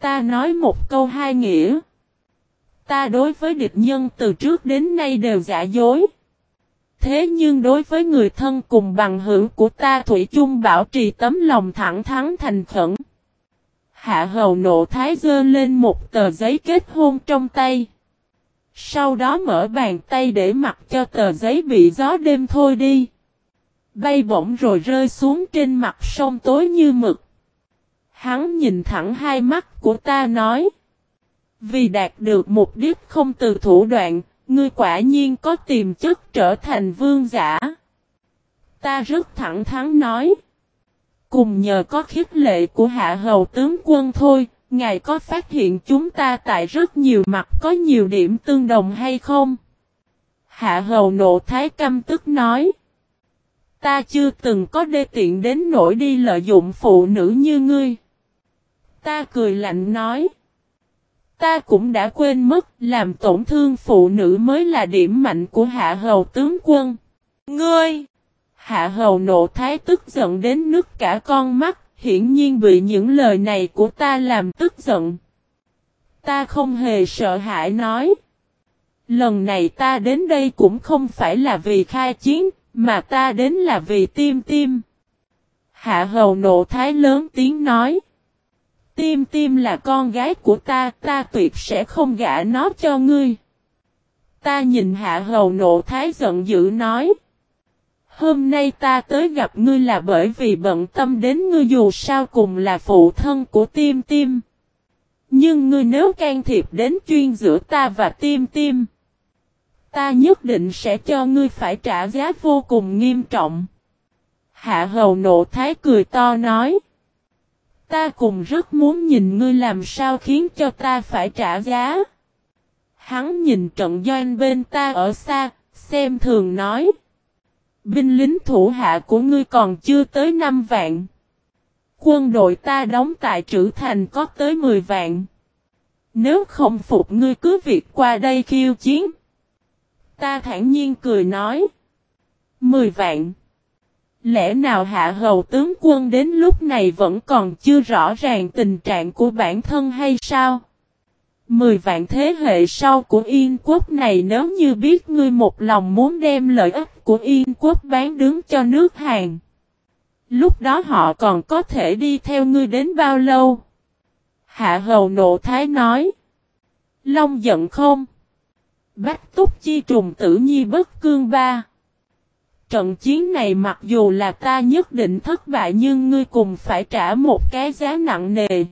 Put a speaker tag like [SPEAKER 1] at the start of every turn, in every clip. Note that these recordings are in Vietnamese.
[SPEAKER 1] Ta nói một câu hai nghĩa. Ta đối với địch nhân từ trước đến nay đều giả dối. Thế nhưng đối với người thân cùng bằng hữu của ta Thủy chung bảo trì tấm lòng thẳng thắn thành khẩn. Hạ hầu nộ thái dơ lên một tờ giấy kết hôn trong tay. Sau đó mở bàn tay để mặc cho tờ giấy bị gió đêm thôi đi. Bay bổng rồi rơi xuống trên mặt sông tối như mực. Hắn nhìn thẳng hai mắt của ta nói. Vì đạt được mục đích không từ thủ đoạn, ngươi quả nhiên có tiềm chất trở thành vương giả. Ta rất thẳng thắn nói. Cùng nhờ có khiết lệ của hạ hầu tướng quân thôi, ngài có phát hiện chúng ta tại rất nhiều mặt có nhiều điểm tương đồng hay không? Hạ hầu nộ thái căm tức nói. Ta chưa từng có đê tiện đến nỗi đi lợi dụng phụ nữ như ngươi. Ta cười lạnh nói. Ta cũng đã quên mất làm tổn thương phụ nữ mới là điểm mạnh của hạ hầu tướng quân. Ngươi! Hạ hầu nộ thái tức giận đến nước cả con mắt, hiển nhiên bị những lời này của ta làm tức giận. Ta không hề sợ hãi nói. Lần này ta đến đây cũng không phải là vì khai chiến, mà ta đến là vì tim tim. Hạ hầu nộ thái lớn tiếng nói. Tim tim là con gái của ta, ta tuyệt sẽ không gả nó cho ngươi. Ta nhìn hạ hầu nộ thái giận dữ nói. Hôm nay ta tới gặp ngươi là bởi vì bận tâm đến ngươi dù sao cùng là phụ thân của tim tim. Nhưng ngươi nếu can thiệp đến chuyên giữa ta và tim tim. Ta nhất định sẽ cho ngươi phải trả giá vô cùng nghiêm trọng. Hạ hầu nộ thái cười to nói. Ta cùng rất muốn nhìn ngươi làm sao khiến cho ta phải trả giá. Hắn nhìn trận doanh bên ta ở xa, xem thường nói. Binh lính thủ hạ của ngươi còn chưa tới 5 vạn. Quân đội ta đóng tại trữ thành có tới 10 vạn. Nếu không phục ngươi cứ việc qua đây khiêu chiến. Ta thản nhiên cười nói. 10 vạn. Lẽ nào hạ hầu tướng quân đến lúc này vẫn còn chưa rõ ràng tình trạng của bản thân hay sao? Mười vạn thế hệ sau của Yên quốc này nếu như biết ngươi một lòng muốn đem lợi ích của Yên quốc bán đứng cho nước Hàn. Lúc đó họ còn có thể đi theo ngươi đến bao lâu? Hạ hầu nộ thái nói. Long giận không? Bách túc chi trùng tử nhi bất cương ba. Trận chiến này mặc dù là ta nhất định thất bại nhưng ngươi cùng phải trả một cái giá nặng nề.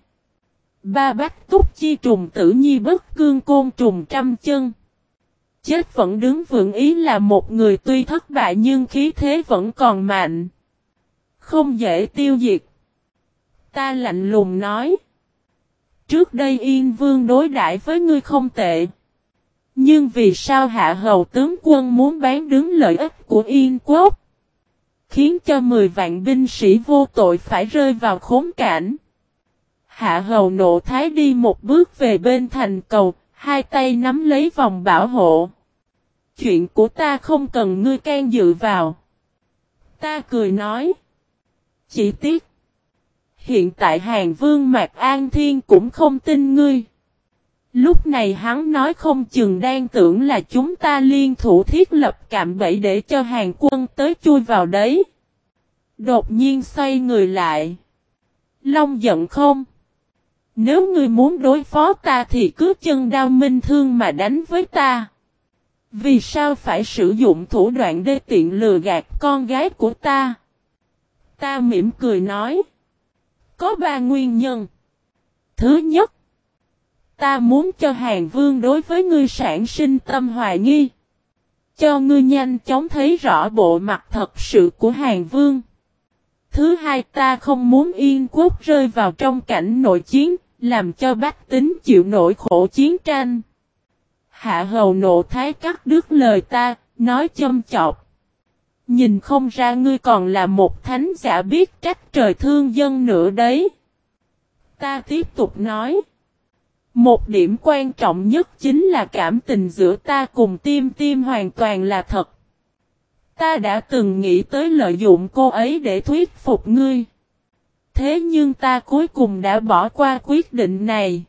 [SPEAKER 1] Ba bách túc chi trùng tử nhi bất cương côn trùng trăm chân. Chết vẫn đứng vững ý là một người tuy thất bại nhưng khí thế vẫn còn mạnh. Không dễ tiêu diệt. Ta lạnh lùng nói. Trước đây Yên Vương đối đãi với ngươi không tệ. Nhưng vì sao hạ hầu tướng quân muốn bán đứng lợi ích của Yên quốc? Khiến cho 10 vạn binh sĩ vô tội phải rơi vào khốn cảnh. Hạ hầu nộ thái đi một bước về bên thành cầu, hai tay nắm lấy vòng bảo hộ. Chuyện của ta không cần ngươi can dự vào. Ta cười nói. Chỉ tiếc. Hiện tại Hàng Vương Mạc An Thiên cũng không tin ngươi. Lúc này hắn nói không chừng đang tưởng là chúng ta liên thủ thiết lập cạm bẫy để cho hàng quân tới chui vào đấy. Đột nhiên xoay người lại. Long giận không? Nếu ngươi muốn đối phó ta thì cứ chân đao minh thương mà đánh với ta. Vì sao phải sử dụng thủ đoạn đê tiện lừa gạt con gái của ta? Ta mỉm cười nói. Có ba nguyên nhân. Thứ nhất. Ta muốn cho Hàng Vương đối với ngươi sản sinh tâm hoài nghi. Cho ngươi nhanh chóng thấy rõ bộ mặt thật sự của Hàng Vương. Thứ hai ta không muốn Yên quốc rơi vào trong cảnh nội chiến, làm cho bách tính chịu nổi khổ chiến tranh. Hạ hầu nộ thái cắt đứt lời ta, nói châm chọc. Nhìn không ra ngươi còn là một thánh giả biết trách trời thương dân nữa đấy. Ta tiếp tục nói. Một điểm quan trọng nhất chính là cảm tình giữa ta cùng tim tim hoàn toàn là thật. Ta đã từng nghĩ tới lợi dụng cô ấy để thuyết phục ngươi. Thế nhưng ta cuối cùng đã bỏ qua quyết định này.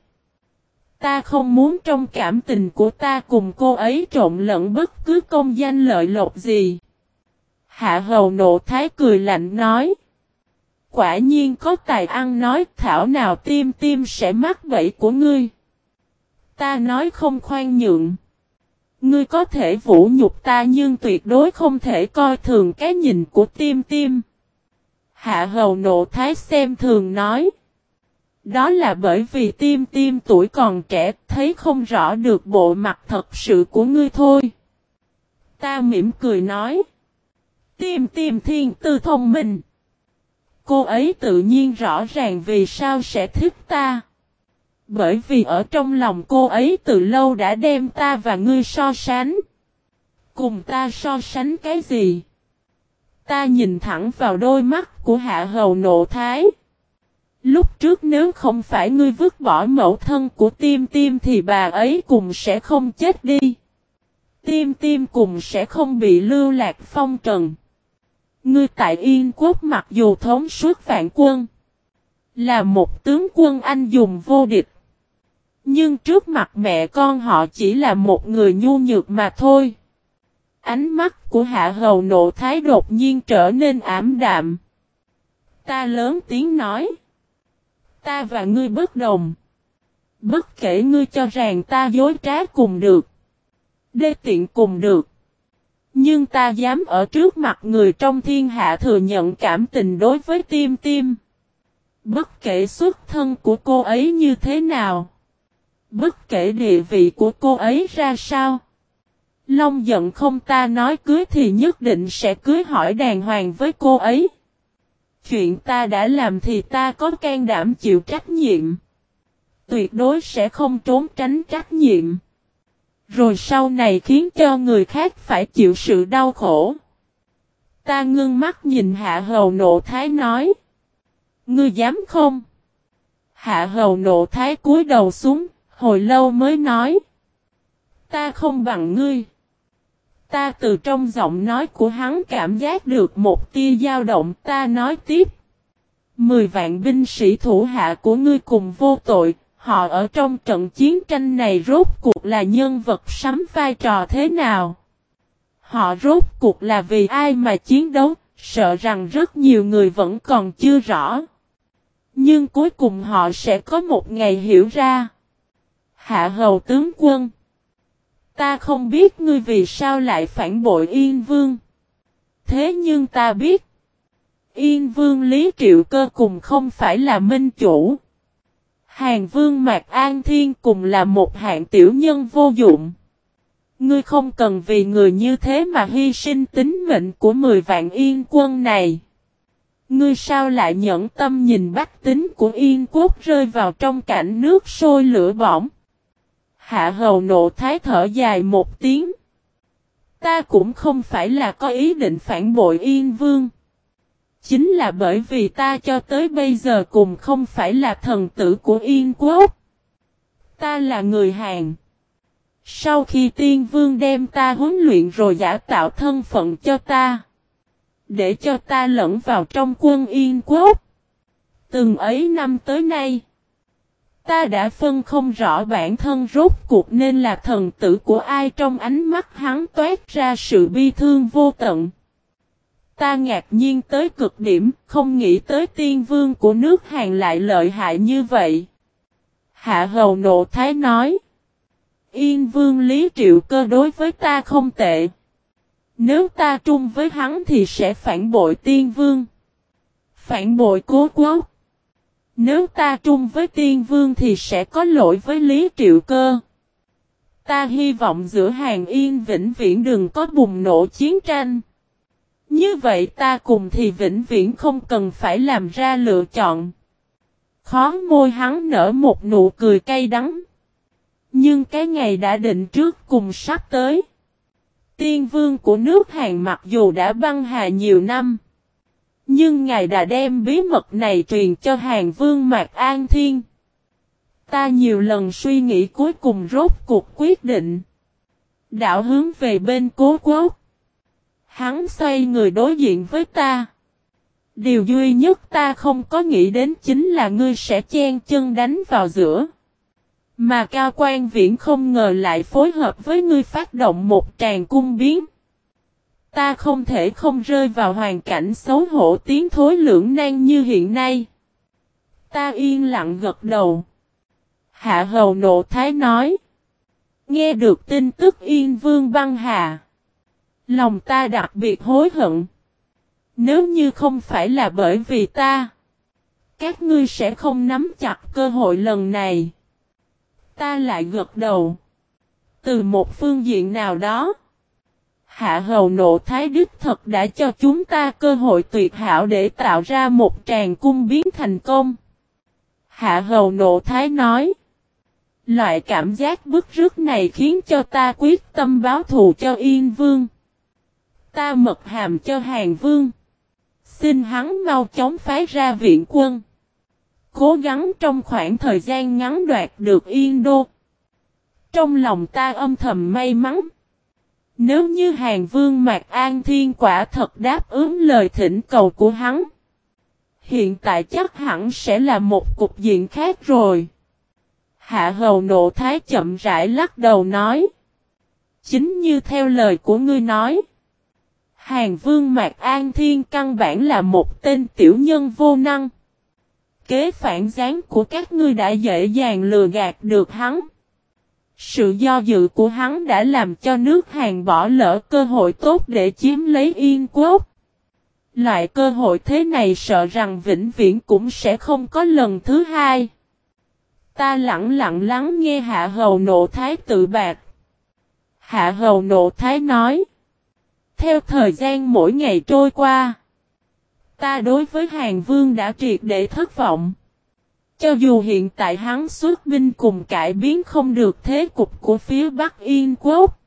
[SPEAKER 1] Ta không muốn trong cảm tình của ta cùng cô ấy trộn lẫn bất cứ công danh lợi lộc gì. Hạ hầu nộ thái cười lạnh nói. Quả nhiên có tài ăn nói, thảo nào tim tim sẽ mắc bẫy của ngươi. Ta nói không khoan nhượng. Ngươi có thể vũ nhục ta nhưng tuyệt đối không thể coi thường cái nhìn của tim tim. Hạ hầu nộ thái xem thường nói. Đó là bởi vì tim tim tuổi còn trẻ, thấy không rõ được bộ mặt thật sự của ngươi thôi. Ta mỉm cười nói. Tim tim thiên tư thông minh. Cô ấy tự nhiên rõ ràng vì sao sẽ thích ta. Bởi vì ở trong lòng cô ấy từ lâu đã đem ta và ngươi so sánh. Cùng ta so sánh cái gì? Ta nhìn thẳng vào đôi mắt của hạ hầu nộ thái. Lúc trước nếu không phải ngươi vứt bỏ mẫu thân của tim tim thì bà ấy cùng sẽ không chết đi. Tim tim cùng sẽ không bị lưu lạc phong trần. Ngươi tại Yên Quốc mặc dù thống suốt vạn quân. Là một tướng quân anh dùng vô địch. Nhưng trước mặt mẹ con họ chỉ là một người nhu nhược mà thôi. Ánh mắt của hạ hầu nộ thái đột nhiên trở nên ảm đạm. Ta lớn tiếng nói. Ta và ngươi bất đồng. Bất kể ngươi cho rằng ta dối trá cùng được. Đê tiện cùng được. Nhưng ta dám ở trước mặt người trong thiên hạ thừa nhận cảm tình đối với tim tim. Bất kể xuất thân của cô ấy như thế nào. Bất kể địa vị của cô ấy ra sao. Long giận không ta nói cưới thì nhất định sẽ cưới hỏi đàng hoàng với cô ấy. Chuyện ta đã làm thì ta có can đảm chịu trách nhiệm. Tuyệt đối sẽ không trốn tránh trách nhiệm. Rồi sau này khiến cho người khác phải chịu sự đau khổ. Ta ngưng mắt nhìn hạ hầu nộ thái nói. Ngươi dám không? Hạ hầu nộ thái cúi đầu xuống, hồi lâu mới nói. Ta không bằng ngươi. Ta từ trong giọng nói của hắn cảm giác được một tia dao động ta nói tiếp. Mười vạn binh sĩ thủ hạ của ngươi cùng vô tội, họ ở trong trận chiến tranh này rốt cuộc là nhân vật sắm vai trò thế nào? Họ rốt cuộc là vì ai mà chiến đấu, sợ rằng rất nhiều người vẫn còn chưa rõ. Nhưng cuối cùng họ sẽ có một ngày hiểu ra. Hạ hầu tướng quân. Ta không biết ngươi vì sao lại phản bội Yên Vương. Thế nhưng ta biết. Yên Vương Lý Triệu Cơ cùng không phải là minh chủ. Hàng Vương Mạc An Thiên cùng là một hạng tiểu nhân vô dụng. Ngươi không cần vì người như thế mà hy sinh tính mệnh của 10 vạn yên quân này. Ngươi sao lại nhẫn tâm nhìn bách tính của yên quốc rơi vào trong cảnh nước sôi lửa bỏng. Hạ hầu nộ thái thở dài một tiếng. Ta cũng không phải là có ý định phản bội yên vương. Chính là bởi vì ta cho tới bây giờ cùng không phải là thần tử của yên quốc. Ta là người Hàn. Sau khi tiên vương đem ta huấn luyện rồi giả tạo thân phận cho ta. Để cho ta lẫn vào trong quân yên quốc. Từng ấy năm tới nay. Ta đã phân không rõ bản thân rốt cuộc nên là thần tử của ai trong ánh mắt hắn toát ra sự bi thương vô tận. Ta ngạc nhiên tới cực điểm, không nghĩ tới tiên vương của nước Hàn lại lợi hại như vậy. Hạ hầu nộ thái nói. Yên vương lý triệu cơ đối với ta không tệ. Nếu ta trung với hắn thì sẽ phản bội tiên vương. Phản bội cố quốc. Nếu ta trung với tiên vương thì sẽ có lỗi với Lý Triệu Cơ. Ta hy vọng giữa hàng yên vĩnh viễn đừng có bùng nổ chiến tranh. Như vậy ta cùng thì vĩnh viễn không cần phải làm ra lựa chọn. Khó môi hắn nở một nụ cười cay đắng. Nhưng cái ngày đã định trước cùng sắp tới. Tiên vương của nước Hàn mặc dù đã băng hà nhiều năm. Nhưng ngài đã đem bí mật này truyền cho Hàng Vương Mạc An Thiên. Ta nhiều lần suy nghĩ cuối cùng rốt cuộc quyết định. Đạo hướng về bên cố quốc. Hắn xoay người đối diện với ta. Điều duy nhất ta không có nghĩ đến chính là ngươi sẽ chen chân đánh vào giữa. Mà cao quan viễn không ngờ lại phối hợp với ngươi phát động một tràng cung biến. Ta không thể không rơi vào hoàn cảnh xấu hổ tiến thối lưỡng nan như hiện nay. Ta yên lặng gật đầu. Hạ hầu nộ thái nói. Nghe được tin tức yên vương băng hà. Lòng ta đặc biệt hối hận. Nếu như không phải là bởi vì ta. Các ngươi sẽ không nắm chặt cơ hội lần này. Ta lại gật đầu. Từ một phương diện nào đó. Hạ hầu nộ thái đức thật đã cho chúng ta cơ hội tuyệt hảo để tạo ra một tràng cung biến thành công. Hạ hầu nộ thái nói. Loại cảm giác bức rứt này khiến cho ta quyết tâm báo thù cho Yên Vương. Ta mật hàm cho Hàng Vương. Xin hắn mau chóng phái ra viện quân. Cố gắng trong khoảng thời gian ngắn đoạt được Yên Đô. Trong lòng ta âm thầm may mắn. Nếu như Hàng Vương Mạc An Thiên quả thật đáp ứng lời thỉnh cầu của hắn. Hiện tại chắc hẳn sẽ là một cục diện khác rồi. Hạ hầu nộ thái chậm rãi lắc đầu nói. Chính như theo lời của ngươi nói. Hàng vương Mạc An Thiên căn bản là một tên tiểu nhân vô năng. Kế phản gián của các ngươi đã dễ dàng lừa gạt được hắn. Sự do dự của hắn đã làm cho nước Hàn bỏ lỡ cơ hội tốt để chiếm lấy Yên Quốc. Loại cơ hội thế này sợ rằng vĩnh viễn cũng sẽ không có lần thứ hai. Ta lặng lặng lắng nghe hạ hầu nộ thái tự bạc. Hạ hầu nộ thái nói. Theo thời gian mỗi ngày trôi qua. Ta đối với Hàng Vương đã triệt để thất vọng. Cho dù hiện tại hắn xuất binh cùng cải biến không được thế cục của phía Bắc Yên Quốc.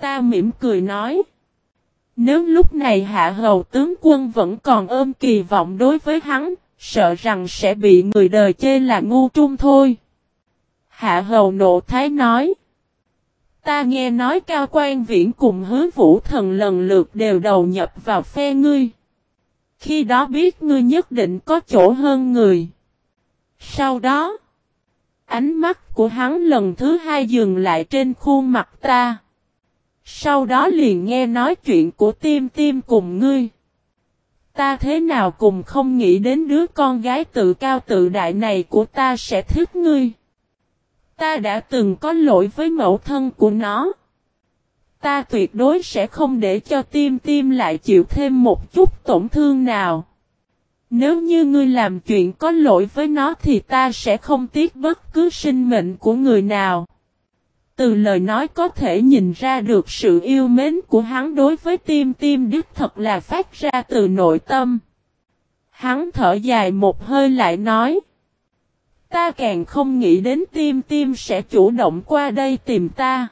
[SPEAKER 1] Ta mỉm cười nói. Nếu lúc này hạ hầu tướng quân vẫn còn ôm kỳ vọng đối với hắn, sợ rằng sẽ bị người đời chê là ngu trung thôi. Hạ hầu nộ thái nói. Ta nghe nói cao quan viễn cùng hứa vũ thần lần lượt đều đầu nhập vào phe ngươi. Khi đó biết ngươi nhất định có chỗ hơn người. Sau đó, ánh mắt của hắn lần thứ hai dừng lại trên khuôn mặt ta. Sau đó liền nghe nói chuyện của tim tim cùng ngươi. Ta thế nào cùng không nghĩ đến đứa con gái tự cao tự đại này của ta sẽ thích ngươi. Ta đã từng có lỗi với mẫu thân của nó. Ta tuyệt đối sẽ không để cho tim tim lại chịu thêm một chút tổn thương nào. Nếu như ngươi làm chuyện có lỗi với nó thì ta sẽ không tiếc bất cứ sinh mệnh của người nào. Từ lời nói có thể nhìn ra được sự yêu mến của hắn đối với tim tim đích thật là phát ra từ nội tâm. Hắn thở dài một hơi lại nói. Ta càng không nghĩ đến tim tim sẽ chủ động qua đây tìm ta.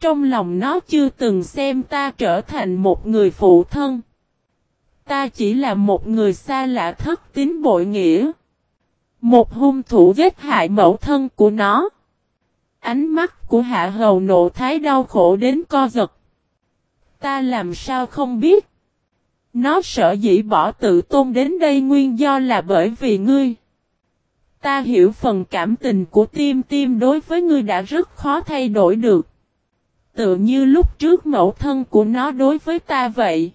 [SPEAKER 1] Trong lòng nó chưa từng xem ta trở thành một người phụ thân. Ta chỉ là một người xa lạ thất tín bội nghĩa. Một hung thủ giết hại mẫu thân của nó. Ánh mắt của hạ hầu nộ thái đau khổ đến co giật. Ta làm sao không biết. Nó sợ dĩ bỏ tự tôn đến đây nguyên do là bởi vì ngươi. Ta hiểu phần cảm tình của tim tim đối với ngươi đã rất khó thay đổi được. Tự như lúc trước mẫu thân của nó đối với ta vậy.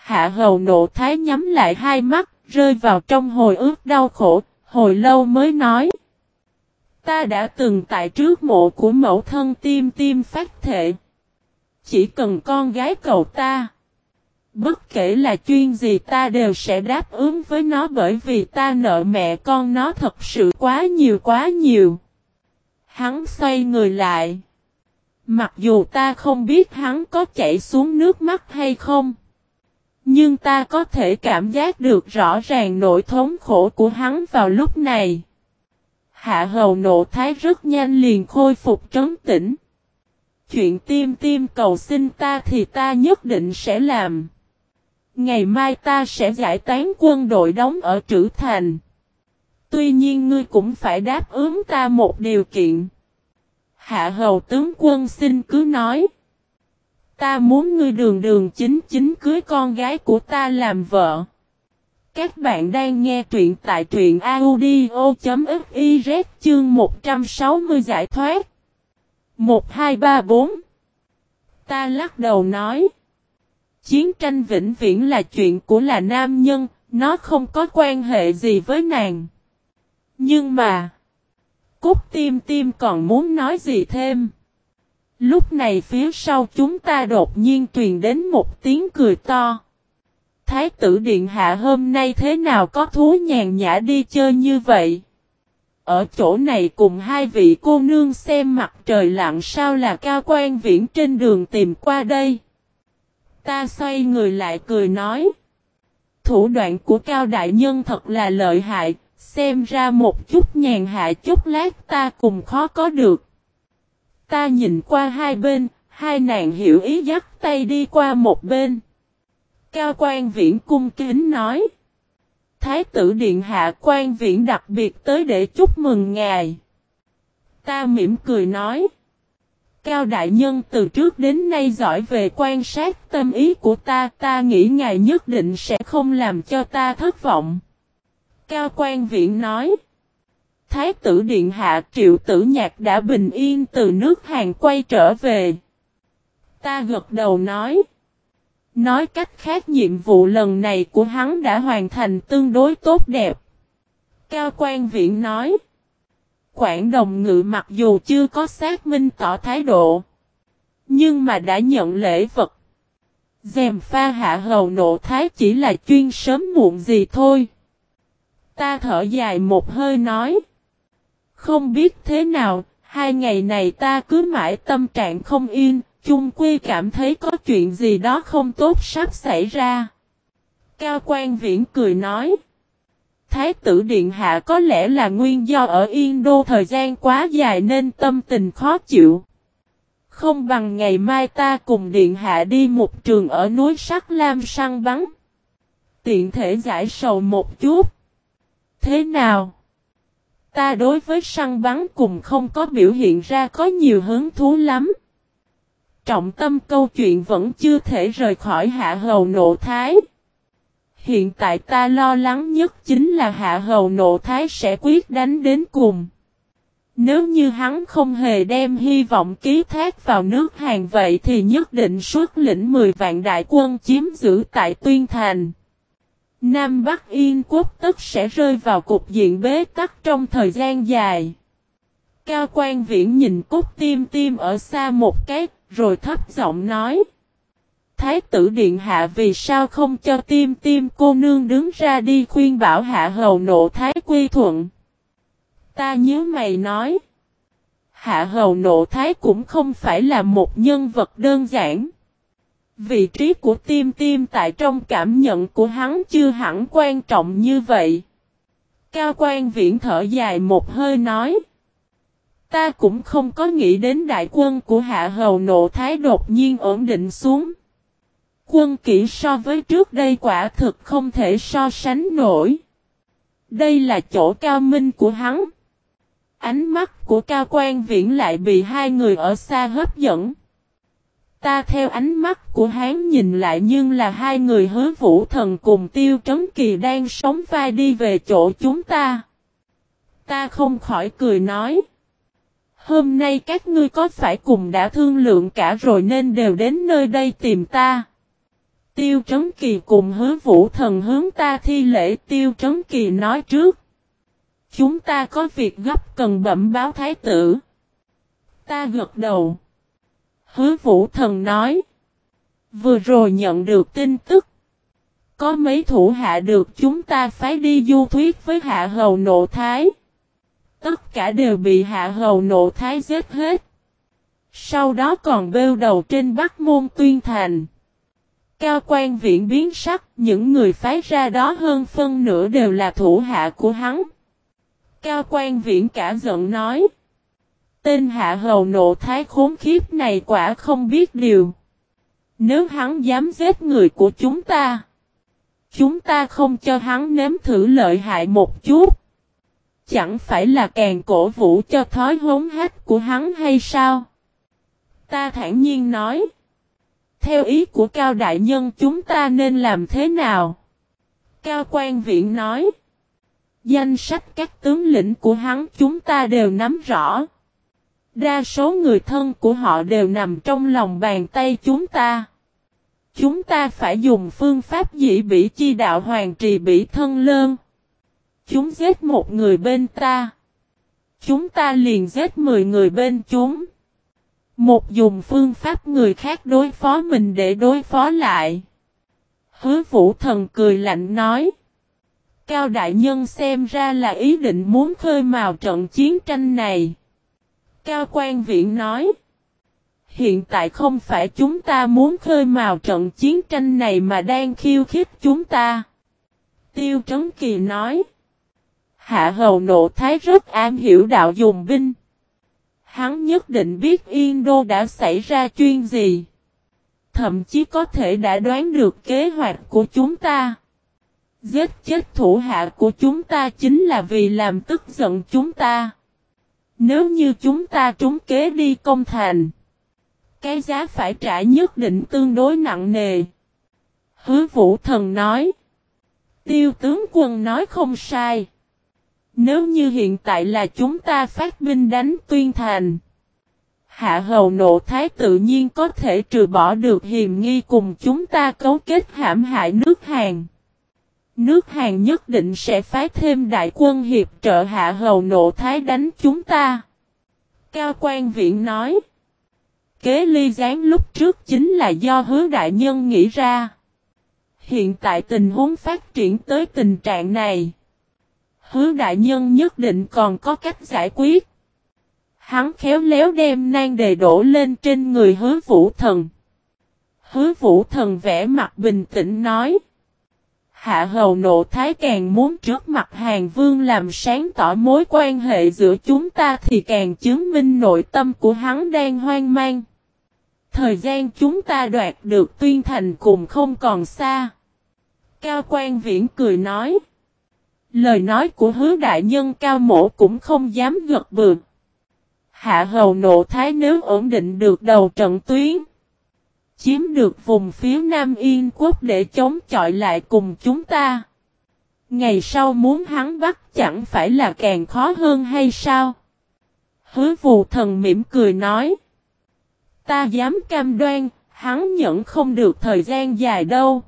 [SPEAKER 1] Hạ hầu nộ thái nhắm lại hai mắt, rơi vào trong hồi ước đau khổ, hồi lâu mới nói. Ta đã từng tại trước mộ của mẫu thân tim tim phát thệ. Chỉ cần con gái cầu ta. Bất kể là chuyên gì ta đều sẽ đáp ứng với nó bởi vì ta nợ mẹ con nó thật sự quá nhiều quá nhiều. Hắn xoay người lại. Mặc dù ta không biết hắn có chảy xuống nước mắt hay không. Nhưng ta có thể cảm giác được rõ ràng nỗi thống khổ của hắn vào lúc này. Hạ hầu nộ thái rất nhanh liền khôi phục trấn tĩnh. Chuyện tim tim cầu xin ta thì ta nhất định sẽ làm. Ngày mai ta sẽ giải tán quân đội đóng ở Trữ Thành. Tuy nhiên ngươi cũng phải đáp ứng ta một điều kiện. Hạ hầu tướng quân xin cứ nói. Ta muốn ngươi đường đường chính chính cưới con gái của ta làm vợ. Các bạn đang nghe truyện tại truyện audio.fiz chương 160 giải thoát. 1, 2, 3, 4 Ta lắc đầu nói. Chiến tranh vĩnh viễn là chuyện của là nam nhân, nó không có quan hệ gì với nàng. Nhưng mà, Cúc tim tim còn muốn nói gì thêm. Lúc này phía sau chúng ta đột nhiên truyền đến một tiếng cười to. Thái tử Điện Hạ hôm nay thế nào có thú nhàn nhã đi chơi như vậy? Ở chỗ này cùng hai vị cô nương xem mặt trời lặn sao là cao quan viễn trên đường tìm qua đây. Ta xoay người lại cười nói. Thủ đoạn của cao đại nhân thật là lợi hại, xem ra một chút nhàn hạ chút lát ta cùng khó có được. Ta nhìn qua hai bên, hai nàng hiểu ý dắt tay đi qua một bên. Cao quan viễn cung kính nói. Thái tử điện hạ quan viễn đặc biệt tới để chúc mừng ngài. Ta mỉm cười nói. Cao đại nhân từ trước đến nay giỏi về quan sát tâm ý của ta, ta nghĩ ngài nhất định sẽ không làm cho ta thất vọng. Cao quan viện nói. Thái tử Điện Hạ Triệu Tử Nhạc đã bình yên từ nước Hàn quay trở về. Ta gật đầu nói. Nói cách khác nhiệm vụ lần này của hắn đã hoàn thành tương đối tốt đẹp. Cao quan viện nói. Quảng đồng ngự mặc dù chưa có xác minh tỏ thái độ. Nhưng mà đã nhận lễ vật. Dèm pha hạ hầu nộ thái chỉ là chuyên sớm muộn gì thôi. Ta thở dài một hơi nói. Không biết thế nào, hai ngày này ta cứ mãi tâm trạng không yên, chung quy cảm thấy có chuyện gì đó không tốt sắp xảy ra. Cao quan viễn cười nói. Thái tử Điện Hạ có lẽ là nguyên do ở Yên Đô thời gian quá dài nên tâm tình khó chịu. Không bằng ngày mai ta cùng Điện Hạ đi một trường ở núi Sắc Lam săn bắn. Tiện thể giải sầu một chút. Thế nào? Ta đối với săn bắn cùng không có biểu hiện ra có nhiều hứng thú lắm. Trọng tâm câu chuyện vẫn chưa thể rời khỏi hạ hầu nộ thái. Hiện tại ta lo lắng nhất chính là hạ hầu nộ thái sẽ quyết đánh đến cùng. Nếu như hắn không hề đem hy vọng ký thác vào nước Hàn vậy thì nhất định xuất lĩnh 10 vạn đại quân chiếm giữ tại Tuyên Thành. Nam Bắc Yên quốc tất sẽ rơi vào cục diện bế tắc trong thời gian dài. Cao quan viễn nhìn cúc tim tim ở xa một cái, rồi thấp giọng nói. Thái tử Điện Hạ vì sao không cho tim tim cô nương đứng ra đi khuyên bảo hạ hầu nộ thái quy thuận. Ta nhớ mày nói. Hạ hầu nộ thái cũng không phải là một nhân vật đơn giản. Vị trí của tim tim tại trong cảm nhận của hắn chưa hẳn quan trọng như vậy. Cao quan viễn thở dài một hơi nói. Ta cũng không có nghĩ đến đại quân của hạ hầu nộ thái đột nhiên ổn định xuống. Quân kỹ so với trước đây quả thực không thể so sánh nổi. Đây là chỗ cao minh của hắn. Ánh mắt của cao quan viễn lại bị hai người ở xa hấp dẫn. Ta theo ánh mắt của hắn nhìn lại nhưng là hai người hứa vũ thần cùng tiêu trấn kỳ đang sống vai đi về chỗ chúng ta. Ta không khỏi cười nói. Hôm nay các ngươi có phải cùng đã thương lượng cả rồi nên đều đến nơi đây tìm ta. Tiêu trấn kỳ cùng hứa vũ thần hướng ta thi lễ, tiêu trấn kỳ nói trước. Chúng ta có việc gấp cần bẩm báo thái tử. Ta gật đầu. Hứa vũ thần nói. Vừa rồi nhận được tin tức. Có mấy thủ hạ được chúng ta phái đi du thuyết với hạ hầu nộ thái. Tất cả đều bị hạ hầu nộ thái giết hết. Sau đó còn bêu đầu trên Bắc Môn Tuyên Thành. Cao quan viện biến sắc, những người phái ra đó hơn phân nửa đều là thủ hạ của hắn. Cao quan viện cả giận nói. Tên hạ hầu nộ thái khốn khiếp này quả không biết điều. Nếu hắn dám giết người của chúng ta. Chúng ta không cho hắn nếm thử lợi hại một chút. Chẳng phải là càng cổ vũ cho thói hống hách của hắn hay sao? Ta thản nhiên nói. Theo ý của Cao Đại Nhân chúng ta nên làm thế nào? Cao quan viện nói. Danh sách các tướng lĩnh của hắn chúng ta đều nắm rõ. Đa số người thân của họ đều nằm trong lòng bàn tay chúng ta. Chúng ta phải dùng phương pháp dĩ bỉ chi đạo hoàng trì bỉ thân lơn. Chúng giết một người bên ta. Chúng ta liền giết mười người bên chúng. Một dùng phương pháp người khác đối phó mình để đối phó lại. Hứa vũ thần cười lạnh nói. Cao đại nhân xem ra là ý định muốn khơi mào trận chiến tranh này. Cao quan viện nói. Hiện tại không phải chúng ta muốn khơi mào trận chiến tranh này mà đang khiêu khích chúng ta. Tiêu Trấn Kỳ nói. Hạ hầu nộ thái rất am hiểu đạo dùng binh. Hắn nhất định biết Yên Đô đã xảy ra chuyện gì. Thậm chí có thể đã đoán được kế hoạch của chúng ta. Giết chết thủ hạ của chúng ta chính là vì làm tức giận chúng ta. Nếu như chúng ta trúng kế đi công thành. Cái giá phải trả nhất định tương đối nặng nề. Hứa vũ thần nói. Tiêu tướng quân nói không sai. Nếu như hiện tại là chúng ta phát binh đánh tuyên thành. Hạ hầu nộ thái tự nhiên có thể trừ bỏ được hiềm nghi cùng chúng ta cấu kết hãm hại nước Hàn. Nước Hàn nhất định sẽ phái thêm đại quân hiệp trợ hạ hầu nộ thái đánh chúng ta. Cao quan viện nói. Kế ly gián lúc trước chính là do hứa đại nhân nghĩ ra. Hiện tại tình huống phát triển tới tình trạng này. Hứa đại nhân nhất định còn có cách giải quyết. Hắn khéo léo đem nan đề đổ lên trên người hứa vũ thần. Hứa vũ thần vẽ mặt bình tĩnh nói. Hạ hầu nộ thái càng muốn trước mặt hàng vương làm sáng tỏ mối quan hệ giữa chúng ta thì càng chứng minh nội tâm của hắn đang hoang mang. Thời gian chúng ta đoạt được tuyên thành cùng không còn xa. Cao quan viễn cười nói. Lời nói của hứa đại nhân cao mổ cũng không dám gật bường. Hạ hầu nộ thái nếu ổn định được đầu trận tuyến. Chiếm được vùng phía Nam Yên quốc để chống chọi lại cùng chúng ta. Ngày sau muốn hắn bắt chẳng phải là càng khó hơn hay sao? Hứa vụ thần mỉm cười nói. Ta dám cam đoan, hắn nhẫn không được thời gian dài đâu.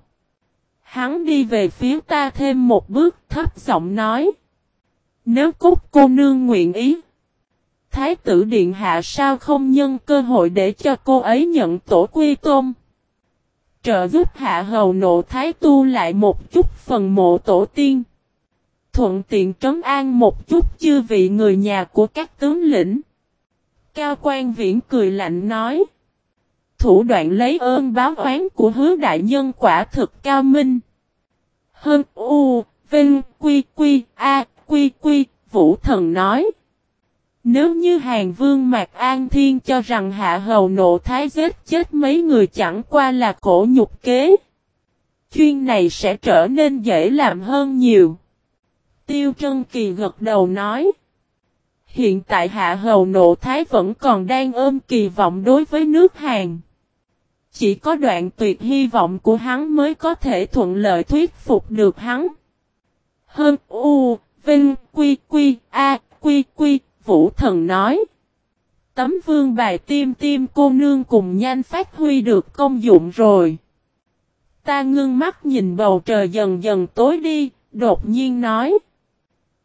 [SPEAKER 1] Hắn đi về phía ta thêm một bước thấp giọng nói. Nếu cúc cô nương nguyện ý. Thái tử Điện Hạ sao không nhân cơ hội để cho cô ấy nhận tổ quy tôn. Trợ giúp Hạ Hầu Nộ Thái tu lại một chút phần mộ tổ tiên. Thuận tiện trấn an một chút chư vị người nhà của các tướng lĩnh. Cao quan viễn cười lạnh nói. Thủ đoạn lấy ơn báo oán của hứa đại nhân quả thực cao minh. Hơn U, Vinh, Quy, Quy, A, Quy, Quy, Vũ Thần nói. Nếu như Hàng Vương Mạc An Thiên cho rằng Hạ Hầu Nộ Thái giết chết mấy người chẳng qua là khổ nhục kế. Chuyên này sẽ trở nên dễ làm hơn nhiều. Tiêu Trân Kỳ gật đầu nói. Hiện tại Hạ Hầu Nộ Thái vẫn còn đang ôm kỳ vọng đối với nước Hàn. Chỉ có đoạn tuyệt hy vọng của hắn mới có thể thuận lợi thuyết phục được hắn. Hơn U, Vinh, Quy, Quy, A, Quy, Quy, Vũ Thần nói. Tấm vương bài tim tim cô nương cùng nhanh phát huy được công dụng rồi. Ta ngưng mắt nhìn bầu trời dần dần tối đi, đột nhiên nói.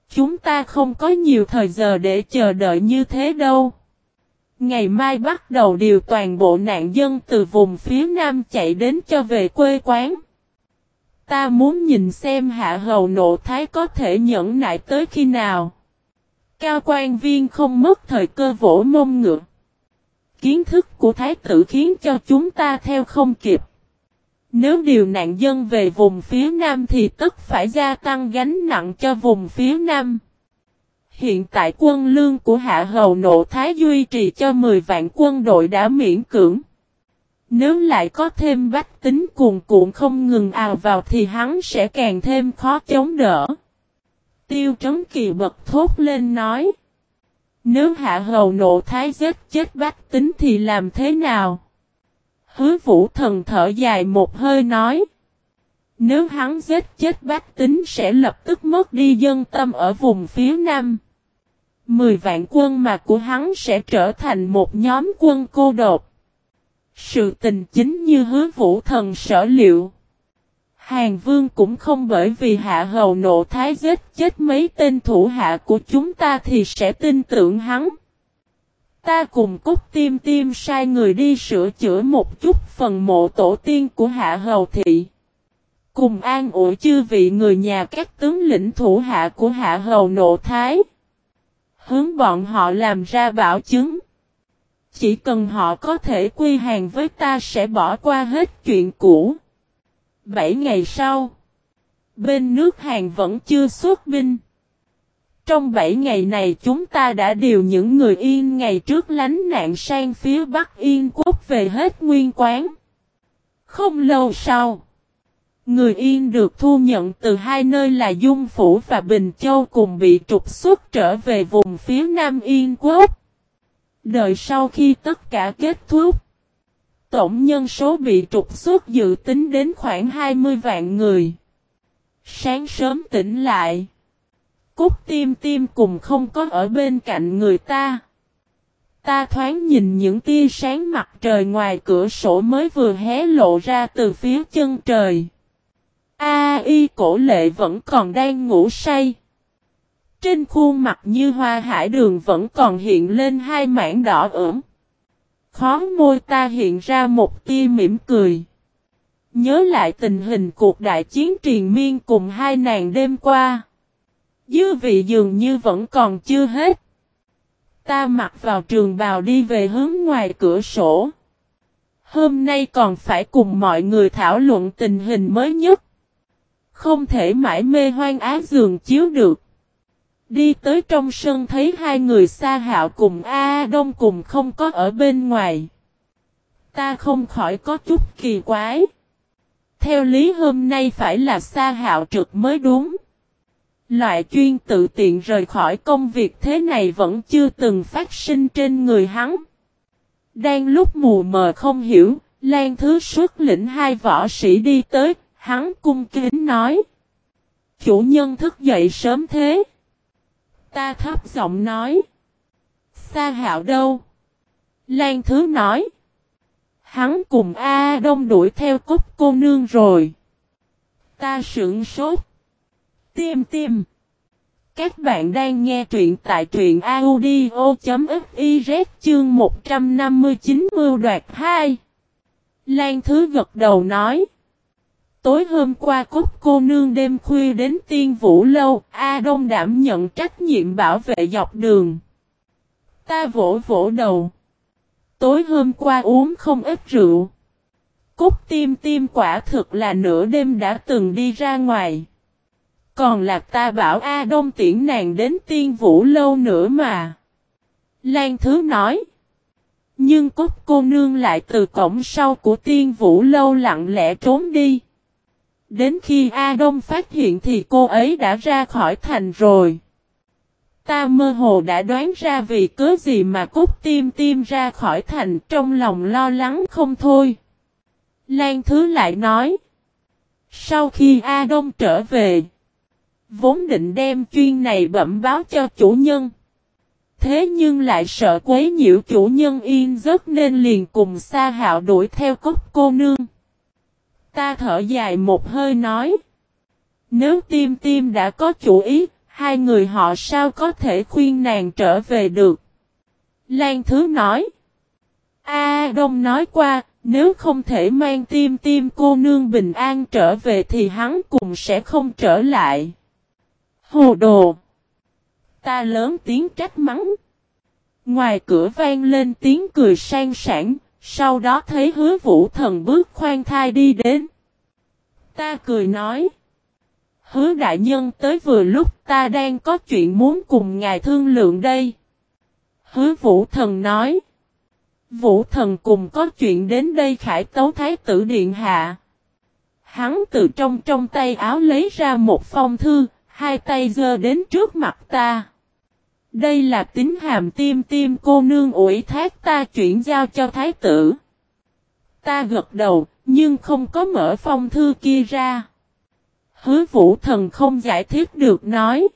[SPEAKER 1] Chúng ta không có nhiều thời giờ để chờ đợi như thế đâu. Ngày mai bắt đầu điều toàn bộ nạn dân từ vùng phía nam chạy đến cho về quê quán. Ta muốn nhìn xem hạ hầu nộ thái có thể nhẫn nại tới khi nào. Cao quan viên không mất thời cơ vỗ mông ngựa. Kiến thức của thái tử khiến cho chúng ta theo không kịp. Nếu điều nạn dân về vùng phía nam thì tất phải gia tăng gánh nặng cho vùng phía nam. Hiện tại quân lương của Hạ Hầu Nộ Thái duy trì cho 10 vạn quân đội đã miễn cưỡng. Nếu lại có thêm bách tính cuồn cuộn không ngừng ào vào thì hắn sẽ càng thêm khó chống đỡ. Tiêu Trấn Kỳ bật thốt lên nói. Nếu Hạ Hầu Nộ Thái giết chết bách tính thì làm thế nào? Hứa vũ thần thở dài một hơi nói. Nếu hắn giết chết bách tính sẽ lập tức mất đi dân tâm ở vùng phía nam. Mười vạn quân mà của hắn sẽ trở thành một nhóm quân cô độc. Sự tình chính như hứa vũ thần sở liệu. Hàng vương cũng không bởi vì hạ hầu nộ thái giết chết mấy tên thủ hạ của chúng ta thì sẽ tin tưởng hắn. Ta cùng cúc tim tim sai người đi sửa chữa một chút phần mộ tổ tiên của hạ hầu thị. Cùng an ủi chư vị người nhà các tướng lĩnh thủ hạ của hạ hầu nộ thái. Hướng bọn họ làm ra bảo chứng. Chỉ cần họ có thể quy hàng với ta sẽ bỏ qua hết chuyện cũ. Bảy ngày sau, bên nước Hàn vẫn chưa xuất binh. Trong 7 ngày này chúng ta đã điều những người yên ngày trước lánh nạn sang phía Bắc Yên quốc về hết nguyên quán. Không lâu sau, người yên được thu nhận từ hai nơi là Dung Phủ và Bình Châu cùng bị trục xuất trở về vùng phía Nam Yên quốc. Đợi sau khi tất cả kết thúc, tổng nhân số bị trục xuất dự tính đến khoảng 20 vạn người. Sáng sớm tỉnh lại. Cúc tim tim cùng không có ở bên cạnh người ta. Ta thoáng nhìn những tia sáng mặt trời ngoài cửa sổ mới vừa hé lộ ra từ phía chân trời. A y cổ lệ vẫn còn đang ngủ say. Trên khuôn mặt như hoa hải đường vẫn còn hiện lên hai mảng đỏ ửng. Khó môi ta hiện ra một tia mỉm cười. Nhớ lại tình hình cuộc đại chiến triền miên cùng hai nàng đêm qua. Dư vị dường như vẫn còn chưa hết. Ta mặc vào trường bào đi về hướng ngoài cửa sổ. Hôm nay còn phải cùng mọi người thảo luận tình hình mới nhất. Không thể mãi mê hoang á giường chiếu được. Đi tới trong sân thấy hai người xa hạo cùng A Đông cùng không có ở bên ngoài. Ta không khỏi có chút kỳ quái. Theo lý hôm nay phải là xa hạo trực mới đúng. Loại chuyên tự tiện rời khỏi công việc thế này vẫn chưa từng phát sinh trên người hắn. Đang lúc mù mờ không hiểu, Lan Thứ xuất lĩnh hai võ sĩ đi tới, hắn cung kính nói. Chủ nhân thức dậy sớm thế. Ta thấp giọng nói. Sa hạo đâu? Lan Thứ nói. Hắn cùng A Đông đuổi theo cúc cô nương rồi. Ta sững sốt. Tim tim. Các bạn đang nghe truyện tại truyện audio.fiz chương 159 mưu đoạt 2. Lan Thứ gật đầu nói. Tối hôm qua cúc cô nương đêm khuya đến tiên vũ lâu, A Đông đảm nhận trách nhiệm bảo vệ dọc đường. Ta vỗ vỗ đầu. Tối hôm qua uống không ít rượu. Cúc tim tim quả thực là nửa đêm đã từng đi ra ngoài. Còn là ta bảo A Đông tiễn nàng đến tiên vũ lâu nữa mà. Lan Thứ nói. Nhưng cúc cô nương lại từ cổng sau của tiên vũ lâu lặng lẽ trốn đi. Đến khi A Đông phát hiện thì cô ấy đã ra khỏi thành rồi. Ta mơ hồ đã đoán ra vì cớ gì mà cốt tim tim ra khỏi thành trong lòng lo lắng không thôi. Lan Thứ lại nói. Sau khi A Đông trở về. Vốn định đem chuyên này bẩm báo cho chủ nhân. Thế nhưng lại sợ quấy nhiễu chủ nhân yên giấc nên liền cùng Sa hạo đuổi theo Cúc cô nương. Ta thở dài một hơi nói. Nếu tim tim đã có chủ ý, hai người họ sao có thể khuyên nàng trở về được? Lan Thứ nói. A Đông nói qua, nếu không thể mang tim tim cô nương bình an trở về thì hắn cùng sẽ không trở lại. Hồ đồ! Ta lớn tiếng trách mắng. Ngoài cửa vang lên tiếng cười sang sảng, sau đó thấy hứa vũ thần bước khoan thai đi đến. Ta cười nói. Hứa đại nhân tới vừa lúc ta đang có chuyện muốn cùng ngài thương lượng đây. Hứa vũ thần nói. Vũ thần cùng có chuyện đến đây khải tấu thái tử điện hạ. Hắn từ trong trong tay áo lấy ra một phong thư, hai tay giơ đến trước mặt ta. Đây là tính hàm tim tim cô nương ủi thác ta chuyển giao cho thái tử. Ta gật đầu, nhưng không có mở phong thư kia ra. Hứa vũ thần không giải thích được nói.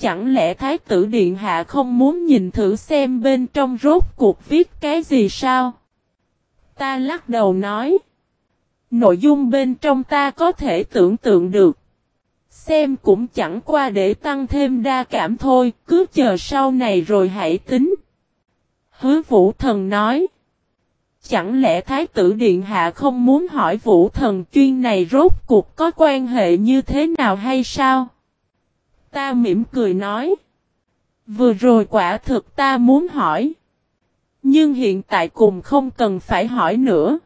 [SPEAKER 1] Chẳng lẽ Thái tử Điện Hạ không muốn nhìn thử xem bên trong rốt cuộc viết cái gì sao? Ta lắc đầu nói. Nội dung bên trong ta có thể tưởng tượng được. Xem cũng chẳng qua để tăng thêm đa cảm thôi, cứ chờ sau này rồi hãy tính. Hứa vũ thần nói. Chẳng lẽ Thái tử Điện Hạ không muốn hỏi vũ thần chuyên này rốt cuộc có quan hệ như thế nào hay sao? Ta mỉm cười nói. Vừa rồi quả thực ta muốn hỏi. Nhưng hiện tại cùng không cần phải hỏi nữa.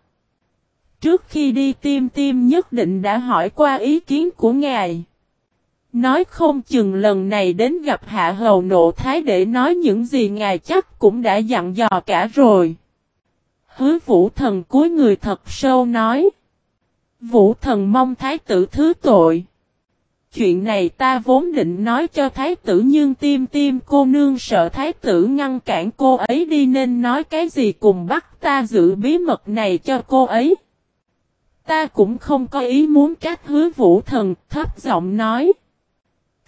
[SPEAKER 1] Trước khi đi tim tim nhất định đã hỏi qua ý kiến của ngài. Nói không chừng lần này đến gặp hạ hầu nộ thái để nói những gì ngài chắc cũng đã dặn dò cả rồi. Hứa vũ thần cuối người thật sâu nói. Vũ thần mong thái tử thứ tội. Chuyện này ta vốn định nói cho thái tử nhưng tim tim cô nương sợ thái tử ngăn cản cô ấy đi nên nói cái gì cùng bắt ta giữ bí mật này cho cô ấy. Ta cũng không có ý muốn trách hứa vũ thần, thấp giọng nói.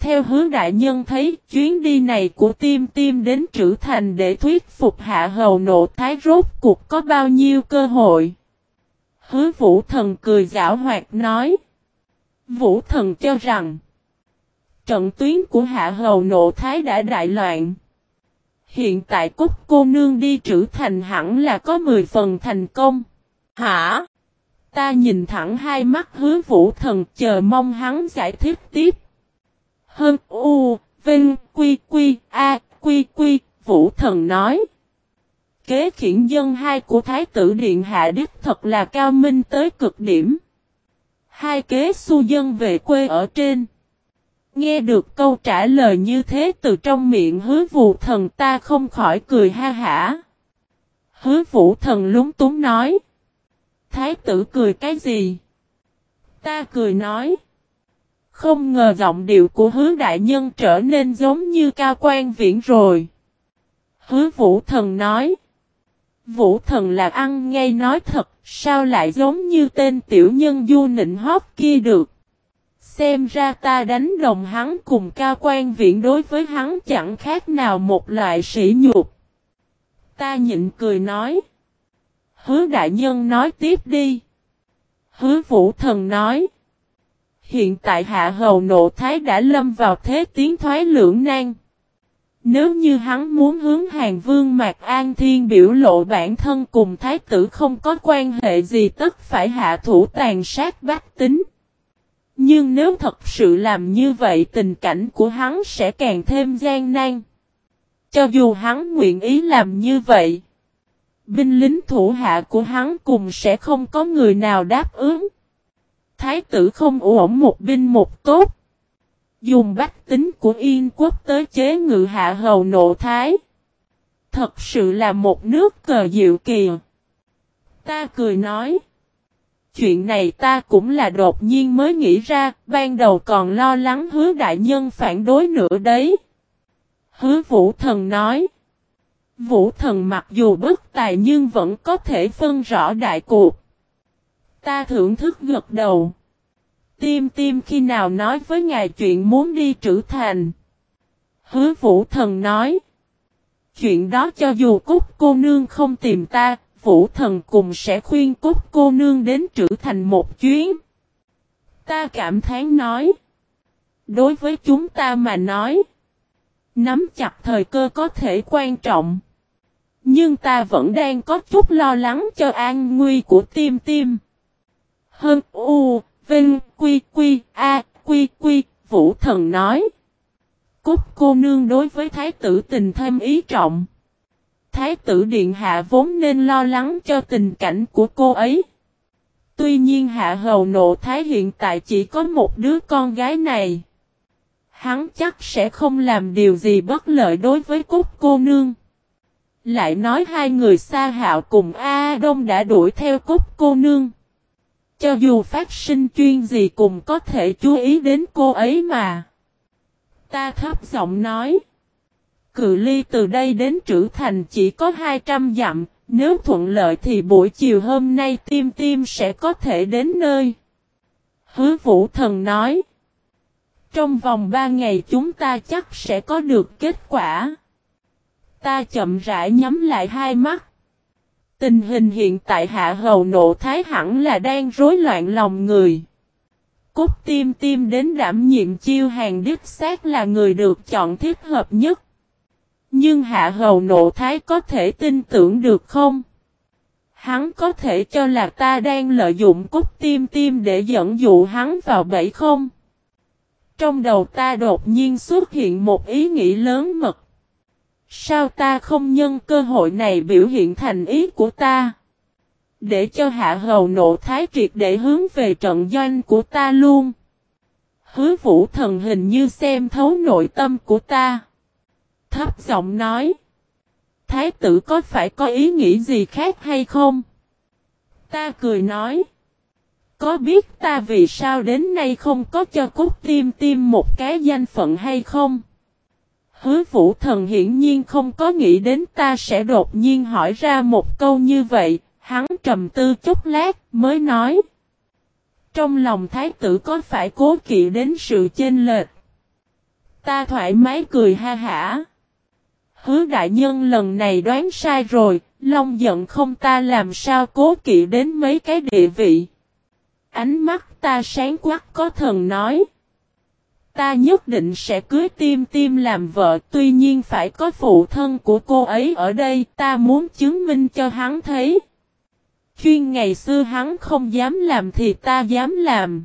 [SPEAKER 1] Theo hứa đại nhân thấy, chuyến đi này của tim tim đến trữ thành để thuyết phục hạ hầu nộ thái rốt cuộc có bao nhiêu cơ hội. Hứa vũ thần cười giảo hoạt nói. Vũ thần cho rằng, trận tuyến của hạ hầu nộ thái đã đại loạn. Hiện tại cúc cô nương đi trữ thành hẳn là có 10 phần thành công. Hả? Ta nhìn thẳng hai mắt hứa vũ thần, chờ mong hắn giải thích tiếp. Hơn U, Vinh, Quy, Quy, A, Quy, Quy, Vũ Thần nói. Kế khiển dân hai của Thái tử Điện Hạ Đức thật là cao minh tới cực điểm. Hai kế su dân về quê ở trên. Nghe được câu trả lời như thế từ trong miệng hứa vũ thần ta không khỏi cười ha hả. Hứa vũ thần lúng túng nói. Thái tử cười cái gì? Ta cười nói. Không ngờ giọng điệu của hứa đại nhân trở nên giống như cao quan viễn rồi. Hứa vũ thần nói. Vũ thần là ăn ngay nói thật, sao lại giống như tên tiểu nhân du nịnh hóp kia được. Xem ra ta đánh đồng hắn cùng cao quan viễn đối với hắn chẳng khác nào một loại sỉ nhục. Ta nhịn cười nói. Hứa đại nhân nói tiếp đi. Hứa vũ thần nói. Hiện tại hạ hầu nộ thái đã lâm vào thế tiến thoái lưỡng nan. Nếu như hắn muốn hướng hàng vương Mạc An Thiên biểu lộ bản thân cùng thái tử không có quan hệ gì tất phải hạ thủ tàn sát bách tính. Nhưng nếu thật sự làm như vậy tình cảnh của hắn sẽ càng thêm gian nan. Cho dù hắn nguyện ý làm như vậy, binh lính thủ hạ của hắn cùng sẽ không có người nào đáp ứng. Thái tử không ổn một binh một tốt. Dùng bách tính của Yên quốc tới chế ngự hạ hầu nộ thái. Thật sự là một nước cờ diệu kỳ. Ta cười nói. Chuyện này ta cũng là đột nhiên mới nghĩ ra, ban đầu còn lo lắng hứa đại nhân phản đối nữa đấy. Hứa vũ thần nói. Vũ thần mặc dù bất tài nhưng vẫn có thể phân rõ đại cuộc. Ta thưởng thức gật đầu. Tim tim khi nào nói với ngài chuyện muốn đi trữ thành. Hứa vũ thần nói. Chuyện đó cho dù cúc cô nương không tìm ta, vũ thần cùng sẽ khuyên cúc cô nương đến trữ thành một chuyến. Ta cảm thán nói. Đối với chúng ta mà nói. Nắm chặt thời cơ có thể quan trọng. Nhưng ta vẫn đang có chút lo lắng cho an nguy của tim tim. Hơn U, Vinh, Quy, Quy, A, Quy, Quy, Vũ Thần nói. Cúc cô nương đối với thái tử tình thêm ý trọng. Thái tử Điện Hạ vốn nên lo lắng cho tình cảnh của cô ấy. Tuy nhiên Hạ Hầu Nộ Thái hiện tại chỉ có một đứa con gái này. Hắn chắc sẽ không làm điều gì bất lợi đối với Cúc cô nương. Lại nói hai người xa hạo cùng A Đông đã đuổi theo Cúc cô nương. Cho dù phát sinh chuyên gì cũng có thể chú ý đến cô ấy mà. Ta thấp giọng nói. Cự ly từ đây đến trữ thành chỉ có 200 dặm, nếu thuận lợi thì buổi chiều hôm nay tim tim sẽ có thể đến nơi. Hứa vũ thần nói. Trong vòng 3 ngày chúng ta chắc sẽ có được kết quả. Ta chậm rãi nhắm lại hai mắt. Tình hình hiện tại hạ hầu nộ thái hẳn là đang rối loạn lòng người. cúc tim tim đến đảm nhiệm chiêu hàng đích xác là người được chọn thích hợp nhất. Nhưng hạ hầu nộ thái có thể tin tưởng được không? Hắn có thể cho là ta đang lợi dụng cúc tim tim để dẫn dụ hắn vào bẫy không? Trong đầu ta đột nhiên xuất hiện một ý nghĩ lớn mật. Sao ta không nhân cơ hội này biểu hiện thành ý của ta? Để cho hạ hầu nộ thái triệt để hướng về trận doanh của ta luôn. Hứa vũ thần hình như xem thấu nội tâm của ta. Thấp giọng nói. Thái tử có phải có ý nghĩ gì khác hay không? Ta cười nói. Có biết ta vì sao đến nay không có cho cốt tim tim một cái danh phận hay không? Hứa vũ thần hiển nhiên không có nghĩ đến ta sẽ đột nhiên hỏi ra một câu như vậy, hắn trầm tư chút lát mới nói. Trong lòng thái tử có phải cố kỵ đến sự chênh lệch? Ta thoải mái cười ha hả. Hứa đại nhân lần này đoán sai rồi, Long giận không ta làm sao cố kỵ đến mấy cái địa vị. Ánh mắt ta sáng quắc có thần nói. Ta nhất định sẽ cưới tim tim làm vợ, tuy nhiên phải có phụ thân của cô ấy ở đây, ta muốn chứng minh cho hắn thấy. Chuyên ngày xưa hắn không dám làm thì ta dám làm.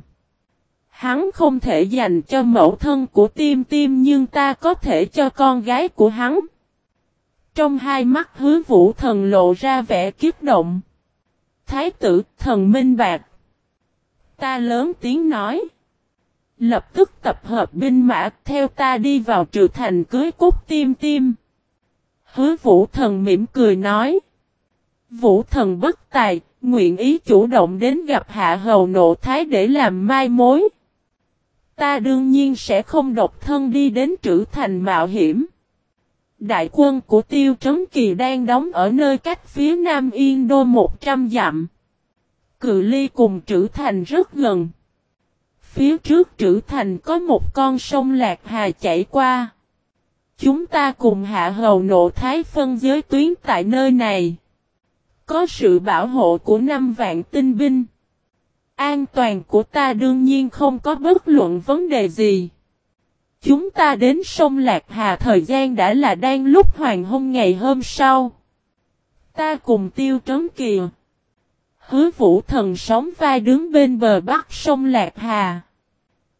[SPEAKER 1] Hắn không thể dành cho mẫu thân của tim tim, nhưng ta có thể cho con gái của hắn. Trong hai mắt hứa vũ thần lộ ra vẻ kiếp động. Thái tử, thần minh bạc. Ta lớn tiếng nói. Lập tức tập hợp binh mã theo ta đi vào trừ thành cưới cốt tim tim. Hứa vũ thần mỉm cười nói. Vũ thần bất tài, nguyện ý chủ động đến gặp hạ hầu nộ thái để làm mai mối. Ta đương nhiên sẽ không độc thân đi đến trữ thành mạo hiểm. Đại quân của Tiêu Trấn Kỳ đang đóng ở nơi cách phía nam Yên Đô 100 dặm. Cự ly cùng trữ thành rất gần. Phía trước trữ thành có một con sông Lạc Hà chảy qua. Chúng ta cùng hạ hầu nộ thái phân giới tuyến tại nơi này. Có sự bảo hộ của năm vạn tinh binh. An toàn của ta đương nhiên không có bất luận vấn đề gì. Chúng ta đến sông Lạc Hà thời gian đã là đang lúc hoàng hôn ngày hôm sau. Ta cùng tiêu trấn kìa. Hứa vũ thần sóng vai đứng bên bờ bắc sông Lạc Hà.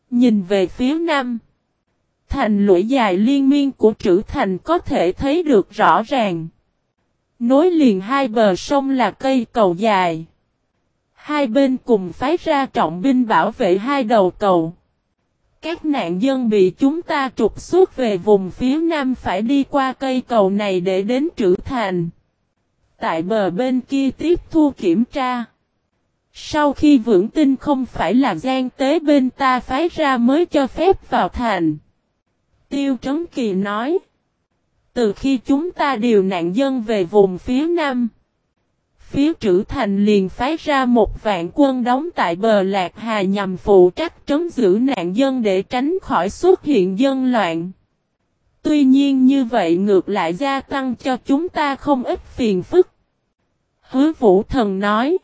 [SPEAKER 1] Nhìn về phía nam. Thành lũy dài liên miên của trữ thành có thể thấy được rõ ràng. Nối liền hai bờ sông là cây cầu dài. Hai bên cùng phái ra trọng binh bảo vệ hai đầu cầu. Các nạn dân bị chúng ta trục xuất về vùng phía nam phải đi qua cây cầu này để đến trữ thành. Tại bờ bên kia tiếp thu kiểm tra. Sau khi vững tin không phải là gian tế bên ta phái ra mới cho phép vào thành. Tiêu Trấn Kỳ nói. Từ khi chúng ta điều nạn dân về vùng phía nam. Phía trữ thành liền phái ra một vạn quân đóng tại bờ Lạc Hà nhằm phụ trách trấn giữ nạn dân để tránh khỏi xuất hiện dân loạn. Tuy nhiên như vậy ngược lại gia tăng cho chúng ta không ít phiền phức. Hứa Vũ Thần nói.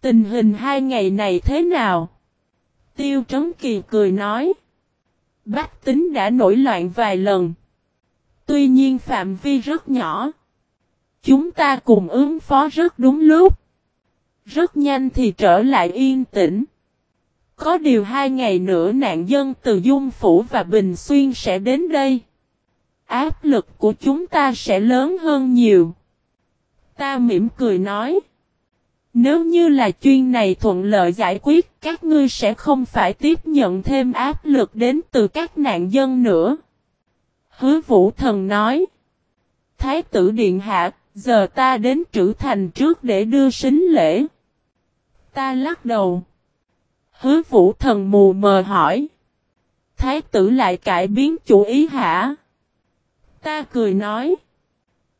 [SPEAKER 1] Tình hình hai ngày này thế nào? Tiêu Trấn Kỳ cười nói. Bách tính đã nổi loạn vài lần. Tuy nhiên phạm vi rất nhỏ. Chúng ta cùng ứng phó rất đúng lúc. Rất nhanh thì trở lại yên tĩnh. Có điều hai ngày nữa nạn dân từ Dung Phủ và Bình Xuyên sẽ đến đây. Áp lực của chúng ta sẽ lớn hơn nhiều. Ta mỉm cười nói. Nếu như là chuyên này thuận lợi giải quyết, các ngươi sẽ không phải tiếp nhận thêm áp lực đến từ các nạn dân nữa. Hứa Vũ Thần nói. Thái tử Điện Hạ, giờ ta đến trữ thành trước để đưa sính lễ. Ta lắc đầu. Hứa Vũ Thần mù mờ hỏi. Thái tử lại cải biến chủ ý hả? Ta cười nói.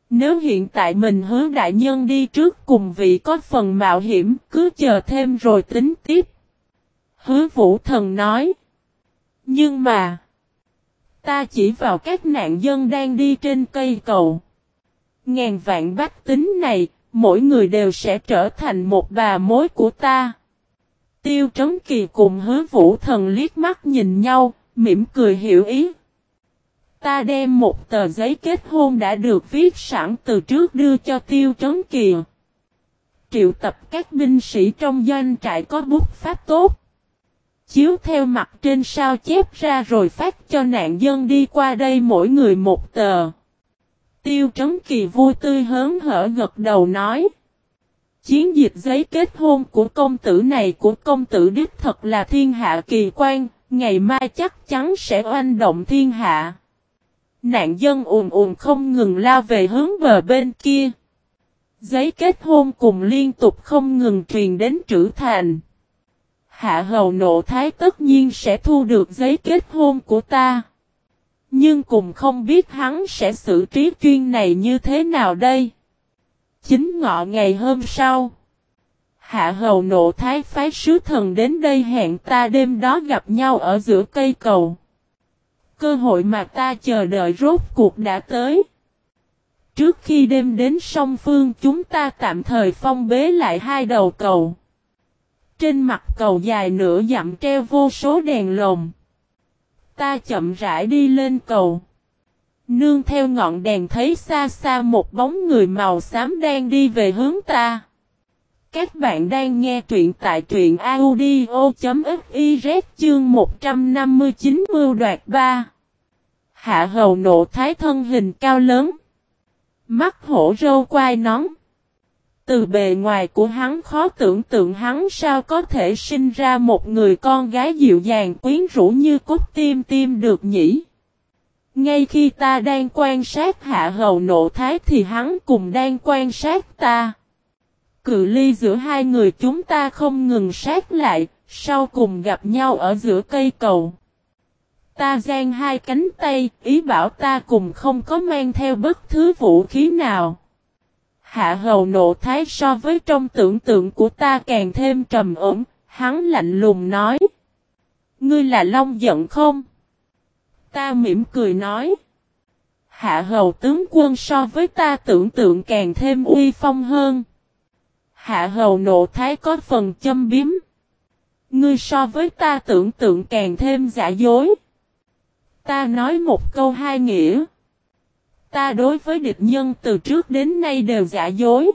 [SPEAKER 1] Nếu hiện tại mình hứa đại nhân đi trước cùng vị có phần mạo hiểm, cứ chờ thêm rồi tính tiếp. Hứa vũ thần nói. Nhưng mà, ta chỉ vào các nạn dân đang đi trên cây cầu. Ngàn vạn bách tính này, mỗi người đều sẽ trở thành một bà mối của ta. Tiêu Trấn Kỳ cùng hứa vũ thần liếc mắt nhìn nhau, mỉm cười hiểu ý. Ta đem một tờ giấy kết hôn đã được viết sẵn từ trước đưa cho Tiêu Trấn kìa. Triệu tập các binh sĩ trong doanh trại có bút pháp tốt. Chiếu theo mặt trên sao chép ra rồi phát cho nạn dân đi qua đây mỗi người một tờ. Tiêu Trấn Kỳ vui tươi hớn hở gật đầu nói. Chiến dịch giấy kết hôn của công tử này của công tử đích thật là thiên hạ kỳ quan, ngày mai chắc chắn sẽ oanh động thiên hạ. Nạn dân ùn ùn không ngừng lao về hướng bờ bên kia. Giấy kết hôn cùng liên tục không ngừng truyền đến trữ thành. Hạ hầu nộ thái tất nhiên sẽ thu được giấy kết hôn của ta. Nhưng cùng không biết hắn sẽ xử trí chuyên này như thế nào đây. Chính ngọ ngày hôm sau. Hạ hầu nộ thái phái sứ thần đến đây hẹn ta đêm đó gặp nhau ở giữa cây cầu. Cơ hội mà ta chờ đợi rốt cuộc đã tới. Trước khi đêm đến song phương, chúng ta tạm thời phong bế lại hai đầu cầu. Trên mặt cầu dài nửa dặm treo vô số đèn lồng. Ta chậm rãi đi lên cầu. Nương theo ngọn đèn thấy xa xa một bóng người màu xám đang đi về hướng ta. Các bạn đang nghe truyện tại truyện audio.fiz chương 159 mưu đoạt 3. Hạ hầu nộ thái thân hình cao lớn. Mắt hổ râu quai nón. Từ bề ngoài của hắn khó tưởng tượng hắn sao có thể sinh ra một người con gái dịu dàng, quyến rũ như cốt tim tim được nhỉ. Ngay khi ta đang quan sát hạ hầu nộ thái thì hắn cùng đang quan sát ta. Cự ly giữa hai người chúng ta không ngừng sát lại, sau cùng gặp nhau ở giữa cây cầu. Ta giang hai cánh tay, ý bảo ta cùng không có mang theo bất thứ vũ khí nào. Hạ hầu nộ thái so với trong tưởng tượng của ta càng thêm trầm ổn, hắn lạnh lùng nói. Ngươi là Long giận không? Ta mỉm cười nói. Hạ hầu tướng quân so với ta tưởng tượng càng thêm uy phong hơn. Hạ hầu nộ thái có phần châm biếm. Ngươi so với ta tưởng tượng càng thêm giả dối. Ta nói một câu hai nghĩa. Ta đối với địch nhân từ trước đến nay đều giả dối.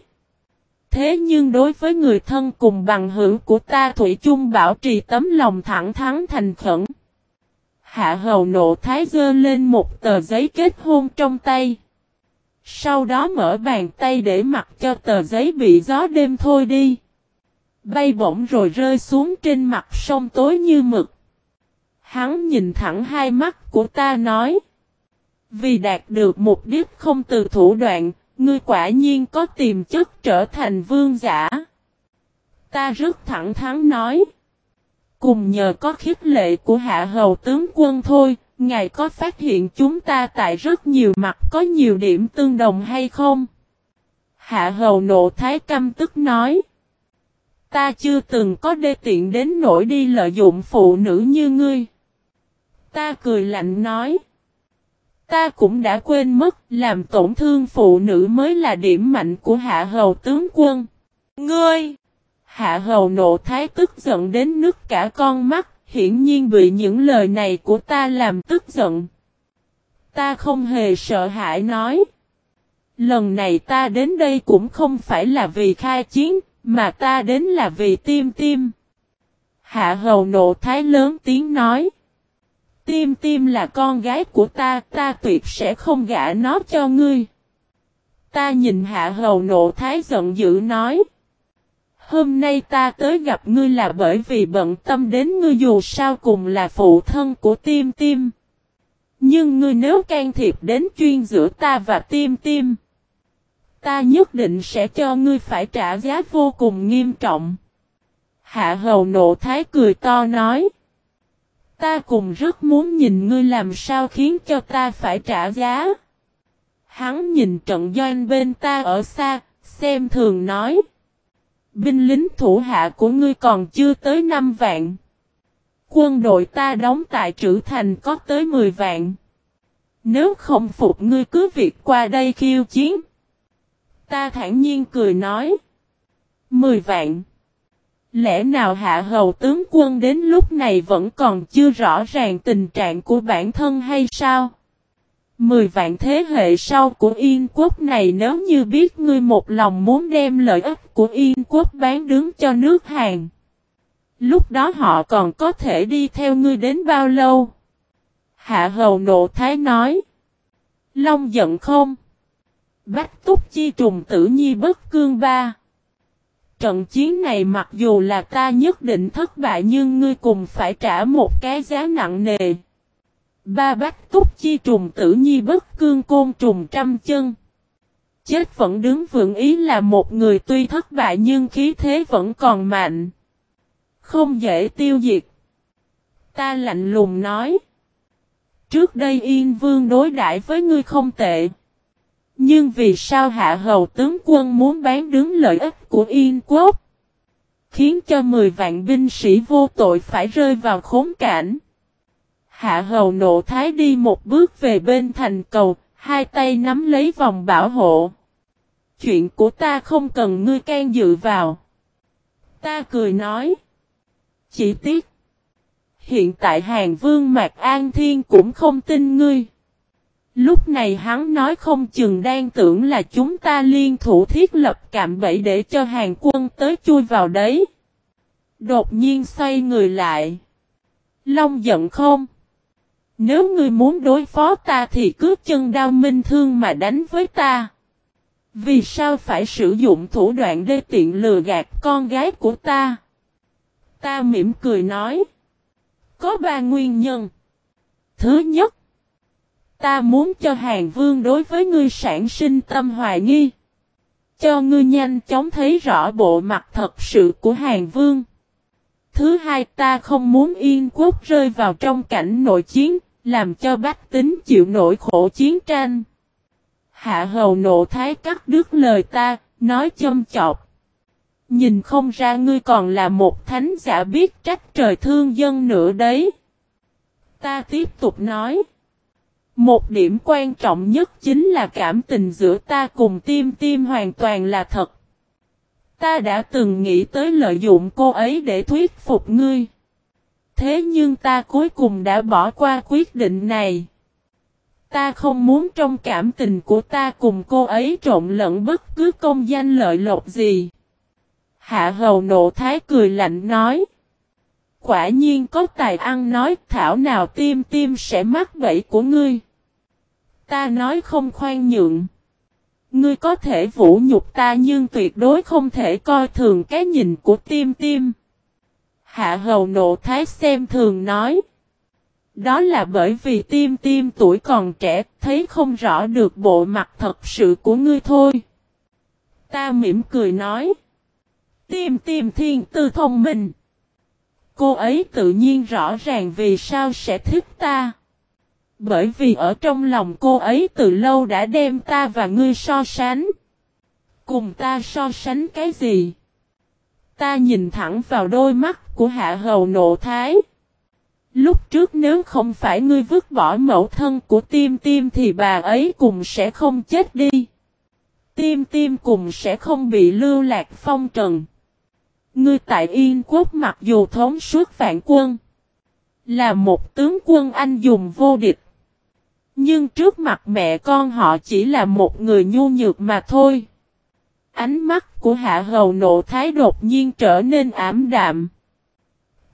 [SPEAKER 1] Thế nhưng đối với người thân cùng bằng hữu của ta Thủy chung bảo trì tấm lòng thẳng thắn thành khẩn. Hạ hầu nộ thái dơ lên một tờ giấy kết hôn trong tay. Sau đó mở bàn tay để mặc cho tờ giấy bị gió đêm thôi đi. Bay bổng rồi rơi xuống trên mặt sông tối như mực. Hắn nhìn thẳng hai mắt của ta nói. Vì đạt được mục đích không từ thủ đoạn, ngươi quả nhiên có tiềm chất trở thành vương giả. Ta rất thẳng thắn nói. Cùng nhờ có khiết lệ của hạ hầu tướng quân thôi, ngài có phát hiện chúng ta tại rất nhiều mặt có nhiều điểm tương đồng hay không? Hạ hầu nộ thái căm tức nói. Ta chưa từng có đê tiện đến nỗi đi lợi dụng phụ nữ như ngươi. Ta cười lạnh nói. Ta cũng đã quên mất làm tổn thương phụ nữ mới là điểm mạnh của hạ hầu tướng quân. Ngươi! Hạ hầu nộ thái tức giận đến nước cả con mắt, hiển nhiên bị những lời này của ta làm tức giận. Ta không hề sợ hãi nói. Lần này ta đến đây cũng không phải là vì khai chiến, mà ta đến là vì tim tim. Hạ hầu nộ thái lớn tiếng nói. Tim tim là con gái của ta, ta tuyệt sẽ không gả nó cho ngươi. Ta nhìn hạ hầu nộ thái giận dữ nói. Hôm nay ta tới gặp ngươi là bởi vì bận tâm đến ngươi dù sao cùng là phụ thân của tim tim. Nhưng ngươi nếu can thiệp đến chuyên giữa ta và tim tim. Ta nhất định sẽ cho ngươi phải trả giá vô cùng nghiêm trọng. Hạ hầu nộ thái cười to nói. Ta cùng rất muốn nhìn ngươi làm sao khiến cho ta phải trả giá. Hắn nhìn trận doanh bên ta ở xa, xem thường nói. Binh lính thủ hạ của ngươi còn chưa tới 5 vạn. Quân đội ta đóng tại trữ thành có tới 10 vạn. Nếu không phục ngươi cứ việc qua đây khiêu chiến. Ta thản nhiên cười nói. 10 vạn. Lẽ nào hạ hầu tướng quân đến lúc này vẫn còn chưa rõ ràng tình trạng của bản thân hay sao? Mười vạn thế hệ sau của Yên quốc này nếu như biết ngươi một lòng muốn đem lợi ích của Yên quốc bán đứng cho nước Hàn. Lúc đó họ còn có thể đi theo ngươi đến bao lâu? Hạ hầu nộ thái nói. Long giận không? Bách túc chi trùng tử nhi bất cương ba. Trận chiến này mặc dù là ta nhất định thất bại nhưng ngươi cùng phải trả một cái giá nặng nề. Ba bách túc chi trùng tử nhi bất cương côn trùng trăm chân. Chết vẫn đứng vững ý là một người tuy thất bại nhưng khí thế vẫn còn mạnh. Không dễ tiêu diệt. Ta lạnh lùng nói. Trước đây Yên Vương đối đãi với ngươi không tệ. Nhưng vì sao hạ hầu tướng quân muốn bán đứng lợi ích của Yên quốc? Khiến cho 10 vạn binh sĩ vô tội phải rơi vào khốn cảnh. Hạ hầu nộ thái đi một bước về bên thành cầu, hai tay nắm lấy vòng bảo hộ. Chuyện của ta không cần ngươi can dự vào. Ta cười nói. Chỉ tiếc. Hiện tại Hàng Vương Mạc An Thiên cũng không tin ngươi. Lúc này hắn nói không chừng đang tưởng là chúng ta liên thủ thiết lập cạm bẫy để cho hàng quân tới chui vào đấy. Đột nhiên xoay người lại. Long giận không? Nếu ngươi muốn đối phó ta thì cứ chân đao minh thương mà đánh với ta. Vì sao phải sử dụng thủ đoạn đê tiện lừa gạt con gái của ta? Ta mỉm cười nói. Có ba nguyên nhân. Thứ nhất. Ta muốn cho Hàng Vương đối với ngươi sản sinh tâm hoài nghi. Cho ngươi nhanh chóng thấy rõ bộ mặt thật sự của Hàng Vương. Thứ hai ta không muốn Yên quốc rơi vào trong cảnh nội chiến, làm cho bách tính chịu nỗi khổ chiến tranh. Hạ hầu nộ thái cắt đứt lời ta, nói châm chọc. Nhìn không ra ngươi còn là một thánh giả biết trách trời thương dân nữa đấy. Ta tiếp tục nói. Một điểm quan trọng nhất chính là cảm tình giữa ta cùng tim tim hoàn toàn là thật. Ta đã từng nghĩ tới lợi dụng cô ấy để thuyết phục ngươi. Thế nhưng ta cuối cùng đã bỏ qua quyết định này. Ta không muốn trong cảm tình của ta cùng cô ấy trộn lẫn bất cứ công danh lợi lộc gì. Hạ hầu nộ thái cười lạnh nói. Quả nhiên có tài ăn nói, thảo nào tim tim sẽ mắc bẫy của ngươi. Ta nói không khoan nhượng. Ngươi có thể vũ nhục ta nhưng tuyệt đối không thể coi thường cái nhìn của tim tim. Hạ hầu nộ thái xem thường nói. Đó là bởi vì tim tim tuổi còn trẻ, thấy không rõ được bộ mặt thật sự của ngươi thôi. Ta mỉm cười nói. Tim tim thiên tư thông minh. Cô ấy tự nhiên rõ ràng vì sao sẽ thích ta. Bởi vì ở trong lòng cô ấy từ lâu đã đem ta và ngươi so sánh. Cùng ta so sánh cái gì? Ta nhìn thẳng vào đôi mắt của hạ hầu nộ thái. Lúc trước nếu không phải ngươi vứt bỏ mẫu thân của tim tim thì bà ấy cùng sẽ không chết đi. Tim tim cùng sẽ không bị lưu lạc phong trần. Ngươi tại Yên Quốc mặc dù thống suốt phản quân. Là một tướng quân anh dùng vô địch. Nhưng trước mặt mẹ con họ chỉ là một người nhu nhược mà thôi. Ánh mắt của hạ hầu nộ thái đột nhiên trở nên ảm đạm.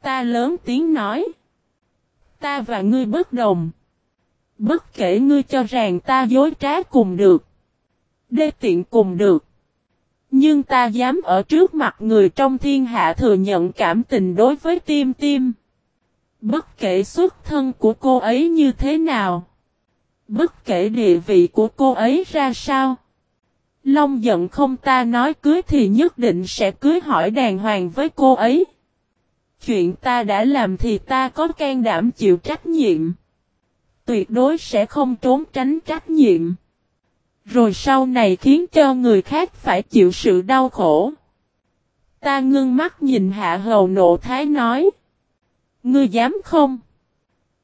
[SPEAKER 1] Ta lớn tiếng nói. Ta và ngươi bất đồng. Bất kể ngươi cho rằng ta dối trá cùng được. Đê tiện cùng được. Nhưng ta dám ở trước mặt người trong thiên hạ thừa nhận cảm tình đối với tim tim. Bất kể xuất thân của cô ấy như thế nào. Bất kể địa vị của cô ấy ra sao. Long giận không ta nói cưới thì nhất định sẽ cưới hỏi đàng hoàng với cô ấy. Chuyện ta đã làm thì ta có can đảm chịu trách nhiệm. Tuyệt đối sẽ không trốn tránh trách nhiệm. Rồi sau này khiến cho người khác phải chịu sự đau khổ. Ta ngưng mắt nhìn hạ hầu nộ thái nói. Ngươi dám không?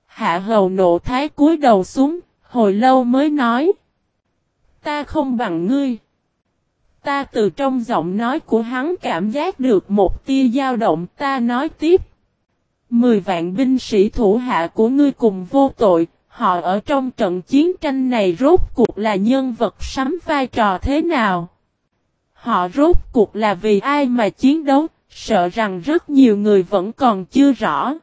[SPEAKER 1] Hạ hầu nộ thái cúi đầu xuống, hồi lâu mới nói. Ta không bằng ngươi. Ta từ trong giọng nói của hắn cảm giác được một tia dao động ta nói tiếp. Mười vạn binh sĩ thủ hạ của ngươi cùng vô tội, họ ở trong trận chiến tranh này rốt cuộc là nhân vật sắm vai trò thế nào? Họ rốt cuộc là vì ai mà chiến đấu, sợ rằng rất nhiều người vẫn còn chưa rõ.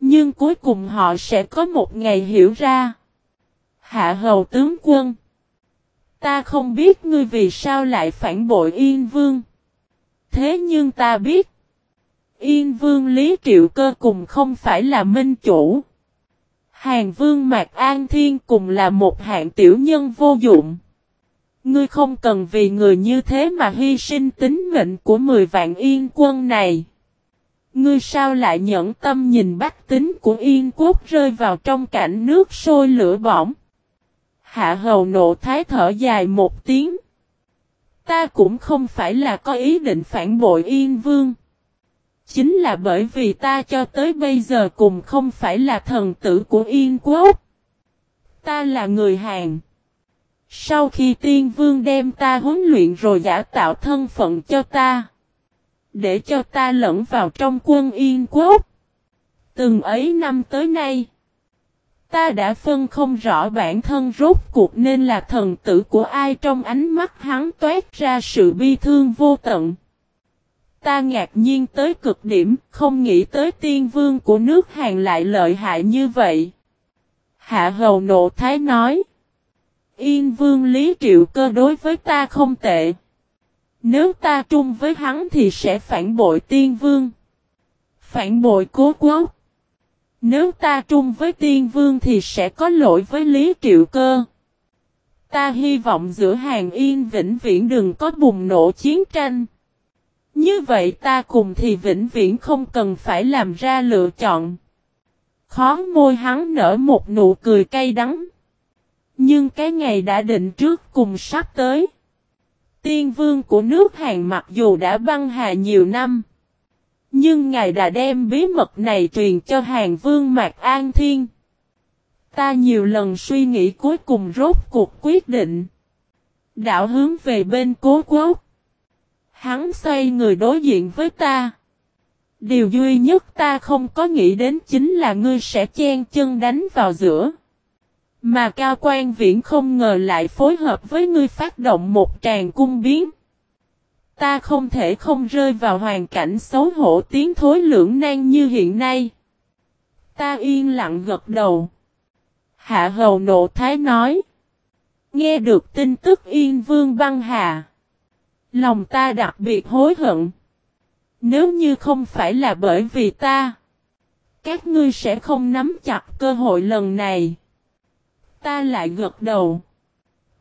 [SPEAKER 1] Nhưng cuối cùng họ sẽ có một ngày hiểu ra. Hạ hầu tướng quân. Ta không biết ngươi vì sao lại phản bội Yên Vương. Thế nhưng ta biết. Yên Vương Lý Triệu Cơ cùng không phải là minh chủ. Hàng Vương Mạc An Thiên cùng là một hạng tiểu nhân vô dụng. Ngươi không cần vì người như thế mà hy sinh tính mệnh của 10 vạn yên quân này. Ngươi sao lại nhẫn tâm nhìn bách tính của yên quốc rơi vào trong cảnh nước sôi lửa bỏng. Hạ hầu nộ thái thở dài một tiếng. Ta cũng không phải là có ý định phản bội yên vương. Chính là bởi vì ta cho tới bây giờ cùng không phải là thần tử của yên quốc. Ta là người Hàn. Sau khi tiên vương đem ta huấn luyện rồi giả tạo thân phận cho ta. Để cho ta lẫn vào trong quân yên quốc. Từng ấy năm tới nay. Ta đã phân không rõ bản thân rốt cuộc nên là thần tử của ai trong ánh mắt hắn toát ra sự bi thương vô tận. Ta ngạc nhiên tới cực điểm, không nghĩ tới tiên vương của nước Hàn lại lợi hại như vậy. Hạ hầu nộ thái nói. Yên vương Lý Triệu cơ đối với ta không tệ. Nếu ta trung với hắn thì sẽ phản bội tiên vương. Phản bội cố quốc. Nếu ta trung với tiên vương thì sẽ có lỗi với Lý Triệu Cơ. Ta hy vọng giữa hàng yên vĩnh viễn đừng có bùng nổ chiến tranh. Như vậy ta cùng thì vĩnh viễn không cần phải làm ra lựa chọn. Khó môi hắn nở một nụ cười cay đắng. Nhưng cái ngày đã định trước cùng sắp tới. Tiên vương của nước Hàn mặc dù đã băng hà nhiều năm. Nhưng ngài đã đem bí mật này truyền cho Hàng Vương Mạc An Thiên. Ta nhiều lần suy nghĩ cuối cùng rốt cuộc quyết định. Đạo hướng về bên cố quốc. Hắn xoay người đối diện với ta. Điều duy nhất ta không có nghĩ đến chính là ngươi sẽ chen chân đánh vào giữa. Mà Cao Quan Viễn không ngờ lại phối hợp với ngươi phát động một tràng cung biến. Ta không thể không rơi vào hoàn cảnh xấu hổ tiến thối lưỡng nan như hiện nay. Ta yên lặng gật đầu. Hạ hầu nộ thái nói. Nghe được tin tức yên vương băng hà. Lòng ta đặc biệt hối hận. Nếu như không phải là bởi vì ta. Các ngươi sẽ không nắm chặt cơ hội lần này. Ta lại gật đầu.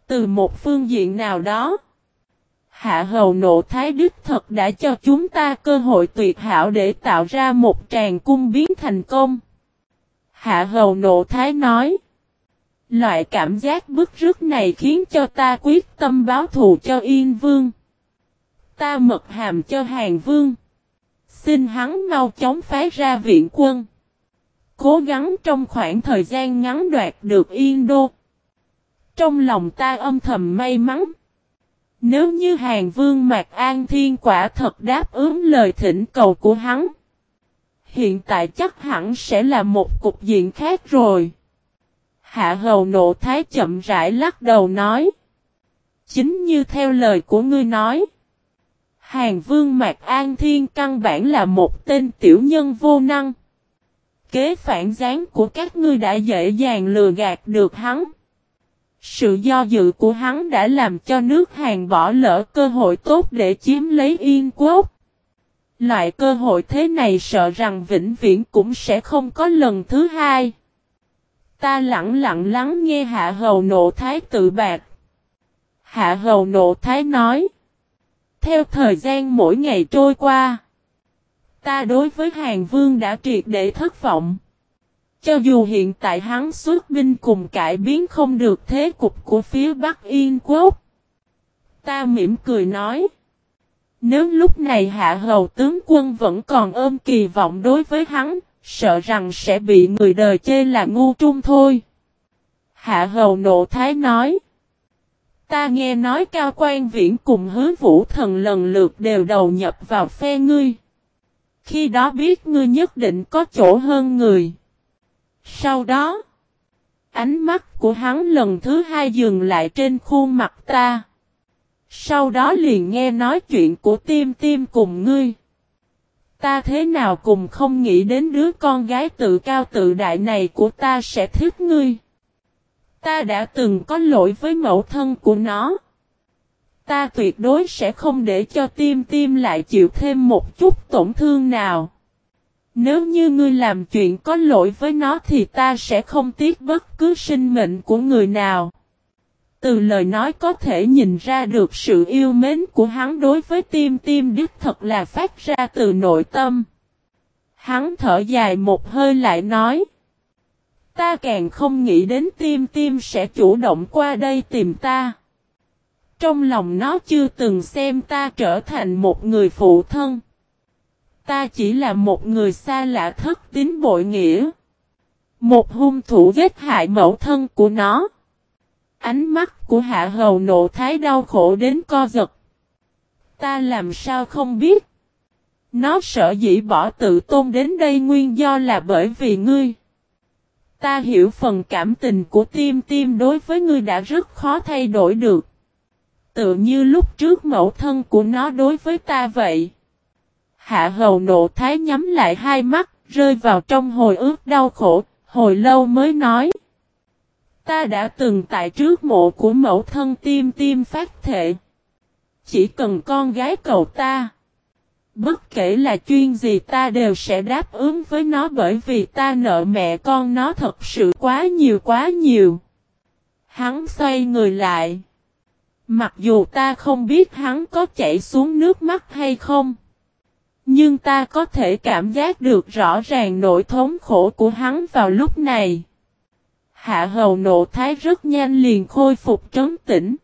[SPEAKER 1] Từ một phương diện nào đó. Hạ hầu nộ thái đức thật đã cho chúng ta cơ hội tuyệt hảo để tạo ra một tràng cung biến thành công. Hạ hầu nộ thái nói. Loại cảm giác bức rứt này khiến cho ta quyết tâm báo thù cho Yên Vương. Ta mật hàm cho Hàng Vương. Xin hắn mau chóng phái ra viện quân. Cố gắng trong khoảng thời gian ngắn đoạt được Yên Đô. Trong lòng ta âm thầm may mắn. Nếu như Hàng Vương Mạc An Thiên quả thật đáp ứng lời thỉnh cầu của hắn. Hiện tại chắc hẳn sẽ là một cục diện khác rồi. Hạ hầu nộ thái chậm rãi lắc đầu nói. Chính như theo lời của ngươi nói. Hàng vương Mạc An Thiên căn bản là một tên tiểu nhân vô năng. Kế phản gián của các ngươi đã dễ dàng lừa gạt được hắn. Sự do dự của hắn đã làm cho nước Hàn bỏ lỡ cơ hội tốt để chiếm lấy Yên quốc. Loại cơ hội thế này sợ rằng vĩnh viễn cũng sẽ không có lần thứ hai. Ta lặng lặng lắng nghe Hạ Hầu Nộ Thái tự bạc. Hạ Hầu Nộ Thái nói. Theo thời gian mỗi ngày trôi qua. Ta đối với Hàng Vương đã triệt để thất vọng. Cho dù hiện tại hắn xuất binh cùng cải biến không được thế cục của phía Bắc Yên Quốc. Ta mỉm cười nói. Nếu lúc này hạ hầu tướng quân vẫn còn ôm kỳ vọng đối với hắn, sợ rằng sẽ bị người đời chê là ngu trung thôi. Hạ hầu nộ thái nói. Ta nghe nói cao quan viễn cùng hứa vũ thần lần lượt đều đầu nhập vào phe ngươi. Khi đó biết ngươi nhất định có chỗ hơn người. Sau đó, ánh mắt của hắn lần thứ hai dừng lại trên khuôn mặt ta. Sau đó liền nghe nói chuyện của tim tim cùng ngươi. Ta thế nào cùng không nghĩ đến đứa con gái tự cao tự đại này của ta sẽ thích ngươi. Ta đã từng có lỗi với mẫu thân của nó. Ta tuyệt đối sẽ không để cho tim tim lại chịu thêm một chút tổn thương nào. Nếu như ngươi làm chuyện có lỗi với nó thì ta sẽ không tiếc bất cứ sinh mệnh của người nào. Từ lời nói có thể nhìn ra được sự yêu mến của hắn đối với tim tim đích thật là phát ra từ nội tâm. Hắn thở dài một hơi lại nói. Ta càng không nghĩ đến tim tim sẽ chủ động qua đây tìm ta. Trong lòng nó chưa từng xem ta trở thành một người phụ thân. Ta chỉ là một người xa lạ thất tín bội nghĩa. Một hung thủ giết hại mẫu thân của nó. Ánh mắt của hạ hầu nộ thái đau khổ đến co giật. Ta làm sao không biết. Nó sợ dĩ bỏ tự tôn đến đây nguyên do là bởi vì ngươi. Ta hiểu phần cảm tình của tim tim đối với ngươi đã rất khó thay đổi được. Tự như lúc trước mẫu thân của nó đối với ta vậy. Hạ hầu nộ thái nhắm lại hai mắt, rơi vào trong hồi ước đau khổ, hồi lâu mới nói. Ta đã từng tại trước mộ của mẫu thân tim tim phát thệ. Chỉ cần con gái cầu ta. Bất kể là chuyên gì ta đều sẽ đáp ứng với nó bởi vì ta nợ mẹ con nó thật sự quá nhiều quá nhiều. Hắn xoay người lại. Mặc dù ta không biết hắn có chảy xuống nước mắt hay không. Nhưng ta có thể cảm giác được rõ ràng nỗi thống khổ của hắn vào lúc này. Hạ hầu nộ thái rất nhanh liền khôi phục trấn tĩnh.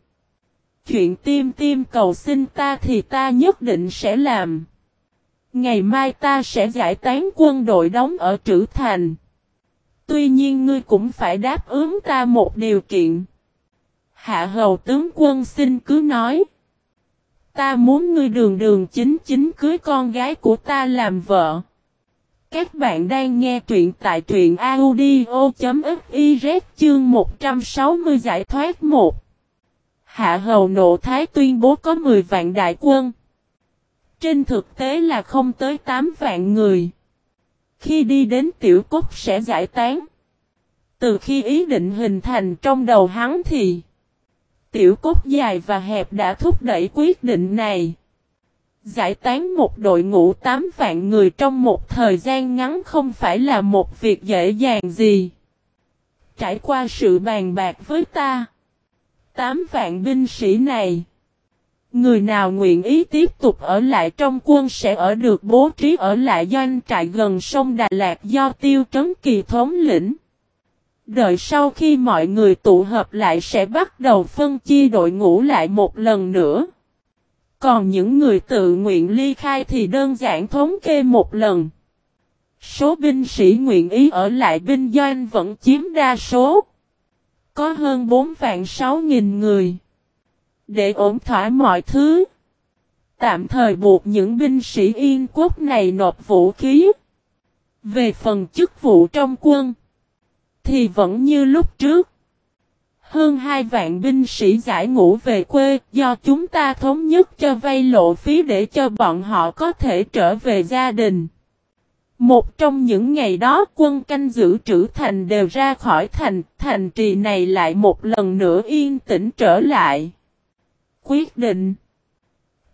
[SPEAKER 1] Chuyện tim tim cầu xin ta thì ta nhất định sẽ làm. Ngày mai ta sẽ giải tán quân đội đóng ở Trữ Thành. Tuy nhiên ngươi cũng phải đáp ứng ta một điều kiện. Hạ hầu tướng quân xin cứ nói. Ta muốn ngươi đường đường chính chính cưới con gái của ta làm vợ. Các bạn đang nghe truyện tại truyện audio.fiz chương 160 giải thoát 1. Hạ hầu nộ thái tuyên bố có 10 vạn đại quân. Trên thực tế là không tới 8 vạn người. Khi đi đến tiểu cốt sẽ giải tán. Từ khi ý định hình thành trong đầu hắn thì tiểu cốt dài và hẹp đã thúc đẩy quyết định này. Giải tán một đội ngũ 8 vạn người trong một thời gian ngắn không phải là một việc dễ dàng gì. Trải qua sự bàn bạc với ta. 8 vạn binh sĩ này. Người nào nguyện ý tiếp tục ở lại trong quân sẽ ở được bố trí ở lại doanh trại gần sông Đà Lạt do tiêu trấn kỳ thống lĩnh. Đợi sau khi mọi người tụ hợp lại sẽ bắt đầu phân chia đội ngũ lại một lần nữa. Còn những người tự nguyện ly khai thì đơn giản thống kê một lần. Số binh sĩ nguyện ý ở lại binh doanh vẫn chiếm đa số. Có hơn 4 vạn 6 nghìn người. Để ổn thỏa mọi thứ. Tạm thời buộc những binh sĩ yên quốc này nộp vũ khí. Về phần chức vụ trong quân. Thì vẫn như lúc trước. Hơn hai vạn binh sĩ giải ngũ về quê do chúng ta thống nhất cho vay lộ phí để cho bọn họ có thể trở về gia đình. Một trong những ngày đó quân canh giữ trữ thành đều ra khỏi thành, thành trì này lại một lần nữa yên tĩnh trở lại. Quyết định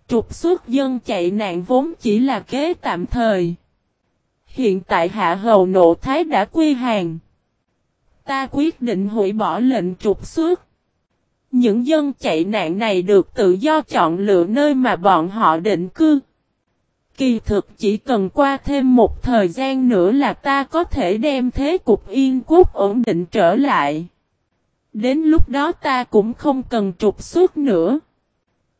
[SPEAKER 1] Trục xuất dân chạy nạn vốn chỉ là kế tạm thời. Hiện tại hạ hầu nộ thái đã quy hàng. Ta quyết định hủy bỏ lệnh trục xuất. Những dân chạy nạn này được tự do chọn lựa nơi mà bọn họ định cư. Kỳ thực chỉ cần qua thêm một thời gian nữa là ta có thể đem thế cục yên quốc ổn định trở lại. Đến lúc đó ta cũng không cần trục xuất nữa.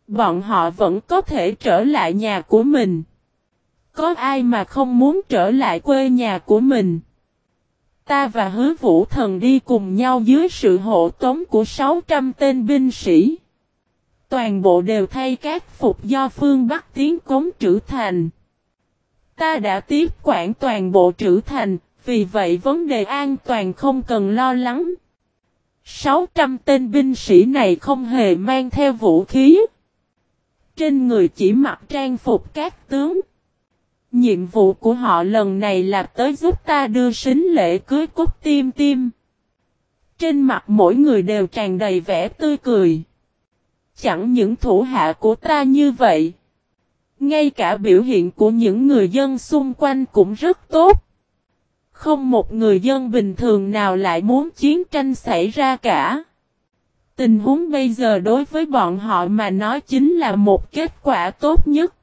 [SPEAKER 1] Bọn họ vẫn có thể trở lại nhà của mình. Có ai mà không muốn trở lại quê nhà của mình. Ta và hứa vũ thần đi cùng nhau dưới sự hộ tống của 600 tên binh sĩ. Toàn bộ đều thay các phục do phương Bắc tiến cống trữ thành. Ta đã tiếp quản toàn bộ trữ thành, vì vậy vấn đề an toàn không cần lo lắng. 600 tên binh sĩ này không hề mang theo vũ khí. Trên người chỉ mặc trang phục các tướng. Nhiệm vụ của họ lần này là tới giúp ta đưa sính lễ cưới cốt tim tim. Trên mặt mỗi người đều tràn đầy vẻ tươi cười. Chẳng những thủ hạ của ta như vậy. Ngay cả biểu hiện của những người dân xung quanh cũng rất tốt. Không một người dân bình thường nào lại muốn chiến tranh xảy ra cả. Tình huống bây giờ đối với bọn họ mà nói chính là một kết quả tốt nhất.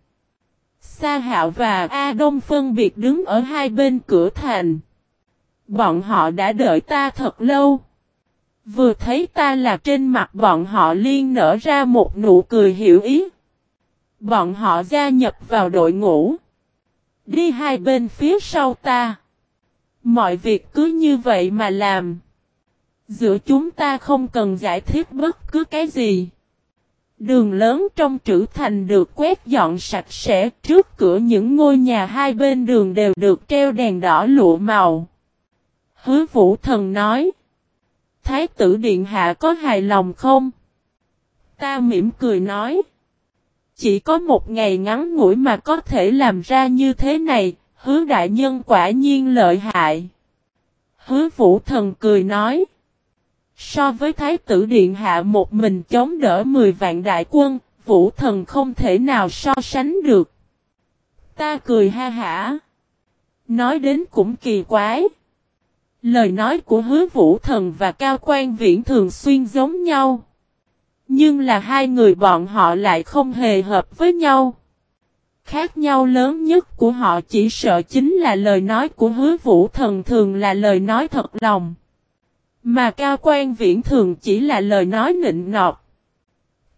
[SPEAKER 1] Sa Hạo và A Đông phân biệt đứng ở hai bên cửa thành. Bọn họ đã đợi ta thật lâu. Vừa thấy ta là trên mặt bọn họ liên nở ra một nụ cười hiểu ý. Bọn họ gia nhập vào đội ngũ. Đi hai bên phía sau ta. Mọi việc cứ như vậy mà làm. Giữa chúng ta không cần giải thích bất cứ cái gì. Đường lớn trong trữ thành được quét dọn sạch sẽ, trước cửa những ngôi nhà hai bên đường đều được treo đèn đỏ lụa màu. Hứa vũ thần nói. Thái tử Điện Hạ có hài lòng không? Ta mỉm cười nói. Chỉ có một ngày ngắn ngủi mà có thể làm ra như thế này, hứa đại nhân quả nhiên lợi hại. Hứa vũ thần cười nói. So với Thái tử Điện Hạ một mình chống đỡ 10 vạn đại quân, vũ thần không thể nào so sánh được. Ta cười ha hả. Nói đến cũng kỳ quái. Lời nói của hứa vũ thần và cao quan viễn thường xuyên giống nhau. Nhưng là hai người bọn họ lại không hề hợp với nhau. Khác nhau lớn nhất của họ chỉ sợ chính là lời nói của hứa vũ thần thường là lời nói thật lòng. Mà cao quan viễn thường chỉ là lời nói nịnh nọt.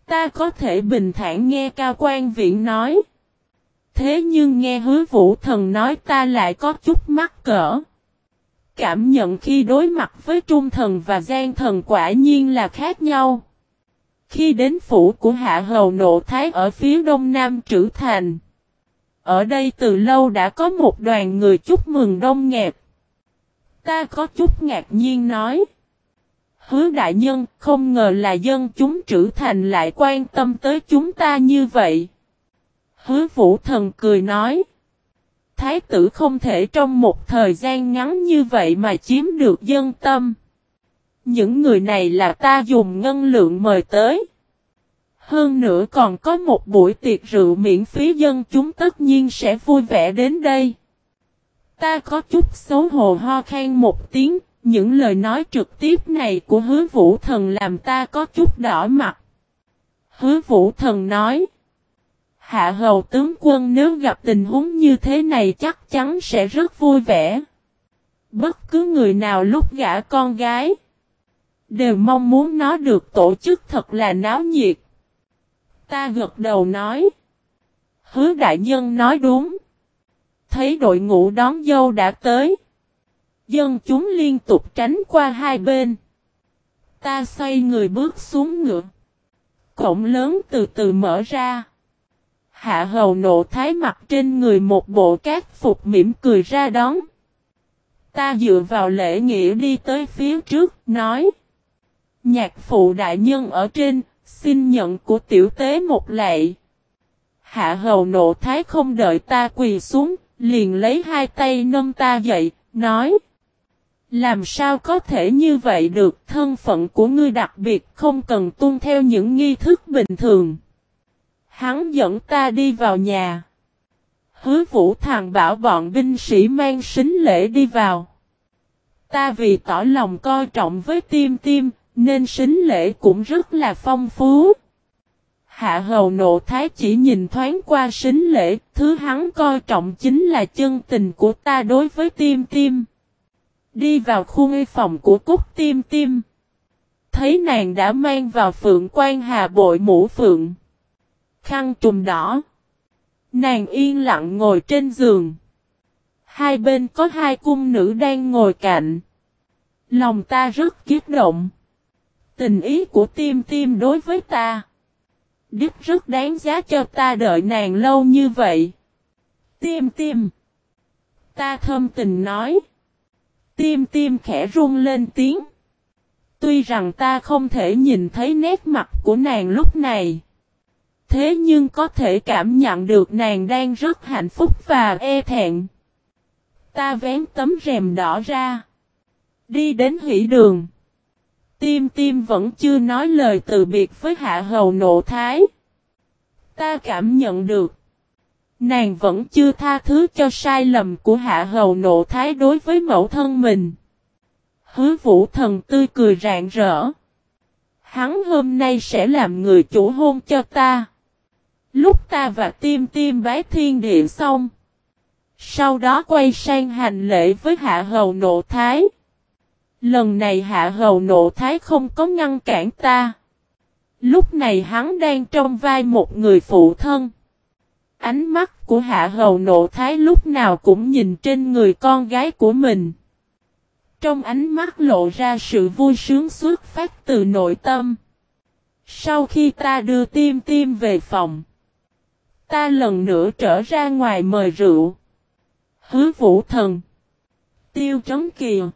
[SPEAKER 1] Ta có thể bình thản nghe cao quan viễn nói. Thế nhưng nghe hứa vũ thần nói ta lại có chút mắc cỡ. Cảm nhận khi đối mặt với trung thần và gian thần quả nhiên là khác nhau. Khi đến phủ của hạ hầu nộ thái ở phía đông nam trữ thành. Ở đây từ lâu đã có một đoàn người chúc mừng đông nghẹp. Ta có chút ngạc nhiên nói. Hứa đại nhân không ngờ là dân chúng trữ thành lại quan tâm tới chúng ta như vậy. Hứa vũ thần cười nói. Thái tử không thể trong một thời gian ngắn như vậy mà chiếm được dân tâm. Những người này là ta dùng ngân lượng mời tới. Hơn nữa còn có một buổi tiệc rượu miễn phí dân chúng tất nhiên sẽ vui vẻ đến đây. Ta có chút xấu hổ ho khan một tiếng, những lời nói trực tiếp này của hứa vũ thần làm ta có chút đỏ mặt. Hứa vũ thần nói. Hạ hầu tướng quân nếu gặp tình huống như thế này chắc chắn sẽ rất vui vẻ. Bất cứ người nào lúc gả con gái. Đều mong muốn nó được tổ chức thật là náo nhiệt. Ta gật đầu nói. Hứa đại nhân nói đúng. Thấy đội ngũ đón dâu đã tới. Dân chúng liên tục tránh qua hai bên. Ta xoay người bước xuống ngựa. Cổng lớn từ từ mở ra. Hạ hầu nộ thái mặt trên người một bộ cát phục mỉm cười ra đón. Ta dựa vào lễ nghĩa đi tới phía trước, nói. Nhạc phụ đại nhân ở trên, xin nhận của tiểu tế một lệ. Hạ hầu nộ thái không đợi ta quỳ xuống, liền lấy hai tay nâng ta dậy, nói. Làm sao có thể như vậy được thân phận của ngươi đặc biệt không cần tuân theo những nghi thức bình thường. Hắn dẫn ta đi vào nhà. Hứa vũ thằng bảo bọn binh sĩ mang sính lễ đi vào. Ta vì tỏ lòng coi trọng với tim tim, nên sính lễ cũng rất là phong phú. Hạ hầu nộ thái chỉ nhìn thoáng qua sính lễ, thứ hắn coi trọng chính là chân tình của ta đối với tim tim. Đi vào khu nghi phòng của cúc tim tim. Thấy nàng đã mang vào phượng quan hà bội mũ phượng. Khăn trùm đỏ. Nàng yên lặng ngồi trên giường. Hai bên có hai cung nữ đang ngồi cạnh. Lòng ta rất kiếp động. Tình ý của tim tim đối với ta. Đức rất đáng giá cho ta đợi nàng lâu như vậy. Tim tim. Ta thâm tình nói. Tim tim khẽ run lên tiếng. Tuy rằng ta không thể nhìn thấy nét mặt của nàng lúc này. Thế nhưng có thể cảm nhận được nàng đang rất hạnh phúc và e thẹn. Ta vén tấm rèm đỏ ra. Đi đến hỷ đường. Tim tim vẫn chưa nói lời từ biệt với hạ hầu nộ thái. Ta cảm nhận được. Nàng vẫn chưa tha thứ cho sai lầm của hạ hầu nộ thái đối với mẫu thân mình. Hứa vũ thần tươi cười rạng rỡ. Hắn hôm nay sẽ làm người chủ hôn cho ta. Lúc ta và tim tim bái thiên địa xong. Sau đó quay sang hành lễ với hạ hầu nộ thái. Lần này hạ hầu nộ thái không có ngăn cản ta. Lúc này hắn đang trong vai một người phụ thân. Ánh mắt của hạ hầu nộ thái lúc nào cũng nhìn trên người con gái của mình. Trong ánh mắt lộ ra sự vui sướng xuất phát từ nội tâm. Sau khi ta đưa tim tim về phòng. Ta lần nữa trở ra ngoài mời rượu. Hứa vũ thần. Tiêu trấn kiều.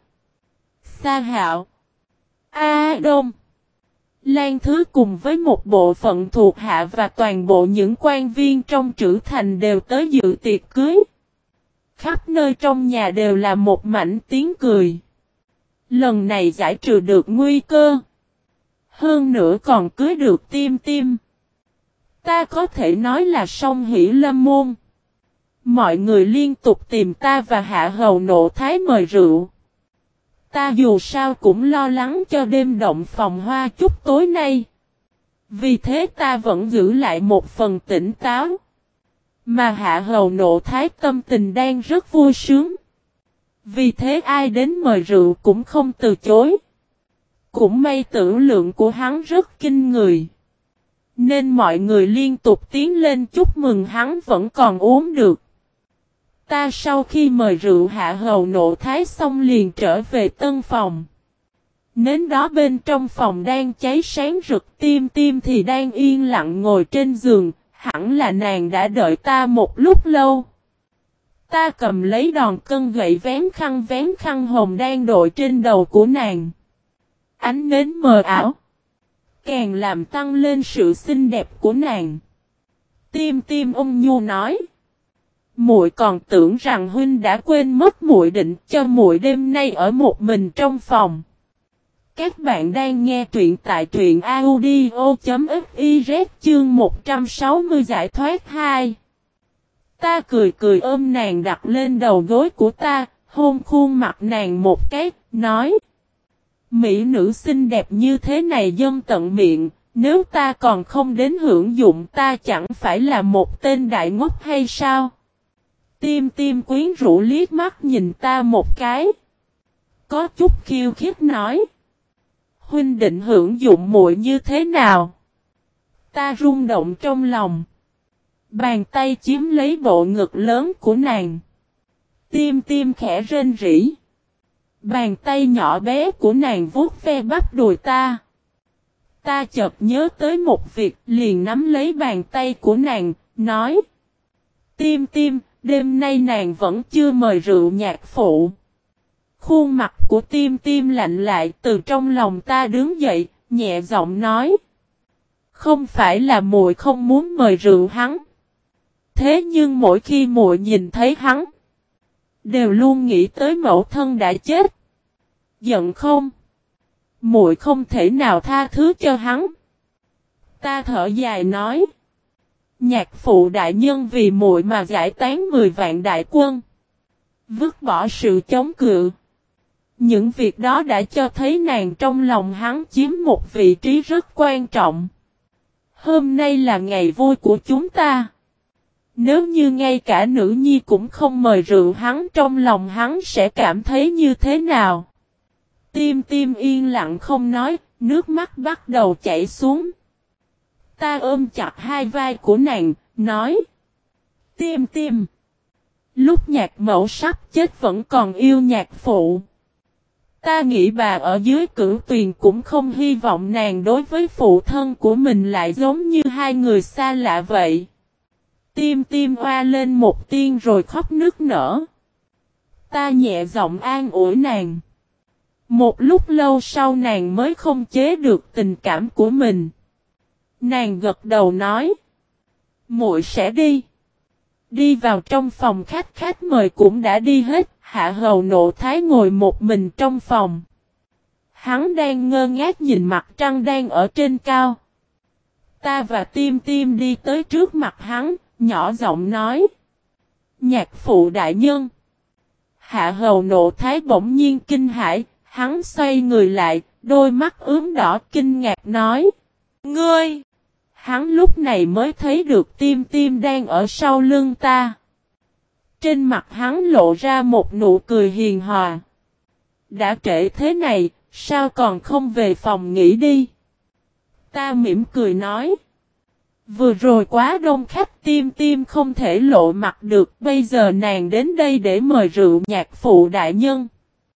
[SPEAKER 1] Sa hạo. A Đông. Lan Thứ cùng với một bộ phận thuộc hạ và toàn bộ những quan viên trong trữ thành đều tới dự tiệc cưới. Khắp nơi trong nhà đều là một mảnh tiếng cười. Lần này giải trừ được nguy cơ. Hơn nữa còn cưới được tim tim. Ta có thể nói là song hỷ lâm môn. Mọi người liên tục tìm ta và hạ hầu nộ thái mời rượu. Ta dù sao cũng lo lắng cho đêm động phòng hoa chút tối nay. Vì thế ta vẫn giữ lại một phần tỉnh táo. Mà hạ hầu nộ thái tâm tình đang rất vui sướng. Vì thế ai đến mời rượu cũng không từ chối. Cũng may tử lượng của hắn rất kinh người. Nên mọi người liên tục tiến lên chúc mừng hắn vẫn còn uống được. Ta sau khi mời rượu hạ hầu nộ thái xong liền trở về tân phòng. Nến đó bên trong phòng đang cháy sáng rực tim tim thì đang yên lặng ngồi trên giường, hẳn là nàng đã đợi ta một lúc lâu. Ta cầm lấy đòn cân gậy vén khăn vén khăn hồng đang đội trên đầu của nàng. Ánh nến mờ ảo. Càng làm tăng lên sự xinh đẹp của nàng. Tim tim ông nhu nói. Muội còn tưởng rằng huynh đã quên mất muội định cho muội đêm nay ở một mình trong phòng. Các bạn đang nghe truyện tại truyện audio.fiz chương 160 giải thoát 2. Ta cười cười ôm nàng đặt lên đầu gối của ta, hôn khuôn mặt nàng một cái, nói. Mỹ nữ xinh đẹp như thế này dâm tận miệng, nếu ta còn không đến hưởng dụng ta chẳng phải là một tên đại ngốc hay sao? Tim tim quyến rũ liếc mắt nhìn ta một cái. Có chút khiêu khích nói. Huynh định hưởng dụng muội như thế nào? Ta rung động trong lòng. Bàn tay chiếm lấy bộ ngực lớn của nàng. Tim tim khẽ rên rỉ. Bàn tay nhỏ bé của nàng vuốt ve bắp đùi ta. Ta chợt nhớ tới một việc liền nắm lấy bàn tay của nàng, nói. Tim tim, đêm nay nàng vẫn chưa mời rượu nhạc phụ. Khuôn mặt của tim tim lạnh lại từ trong lòng ta đứng dậy, nhẹ giọng nói. Không phải là muội không muốn mời rượu hắn. Thế nhưng mỗi khi muội nhìn thấy hắn, đều luôn nghĩ tới mẫu thân đã chết. Giận không? Muội không thể nào tha thứ cho hắn. Ta thở dài nói. Nhạc phụ đại nhân vì muội mà giải tán 10 vạn đại quân. Vứt bỏ sự chống cự. Những việc đó đã cho thấy nàng trong lòng hắn chiếm một vị trí rất quan trọng. Hôm nay là ngày vui của chúng ta. Nếu như ngay cả nữ nhi cũng không mời rượu hắn trong lòng hắn sẽ cảm thấy như thế nào? Tim tim yên lặng không nói, nước mắt bắt đầu chảy xuống. Ta ôm chặt hai vai của nàng, nói. Tim tim. Lúc nhạc mẫu sắp chết vẫn còn yêu nhạc phụ. Ta nghĩ bà ở dưới cử tuyền cũng không hy vọng nàng đối với phụ thân của mình lại giống như hai người xa lạ vậy. Tim tim hoa lên một tiên rồi khóc nức nở. Ta nhẹ giọng an ủi nàng. Một lúc lâu sau nàng mới không chế được tình cảm của mình. Nàng gật đầu nói. muội sẽ đi. Đi vào trong phòng khách khách mời cũng đã đi hết. Hạ hầu nộ thái ngồi một mình trong phòng. Hắn đang ngơ ngác nhìn mặt trăng đang ở trên cao. Ta và tim tim đi tới trước mặt hắn, nhỏ giọng nói. Nhạc phụ đại nhân. Hạ hầu nộ thái bỗng nhiên kinh hãi, hắn xoay người lại, đôi mắt ướm đỏ kinh ngạc nói. Ngươi! Hắn lúc này mới thấy được tim tim đang ở sau lưng ta. Trên mặt hắn lộ ra một nụ cười hiền hòa. Đã trễ thế này, sao còn không về phòng nghỉ đi? Ta mỉm cười nói. Vừa rồi quá đông khách tim tim không thể lộ mặt được, bây giờ nàng đến đây để mời rượu nhạc phụ đại nhân.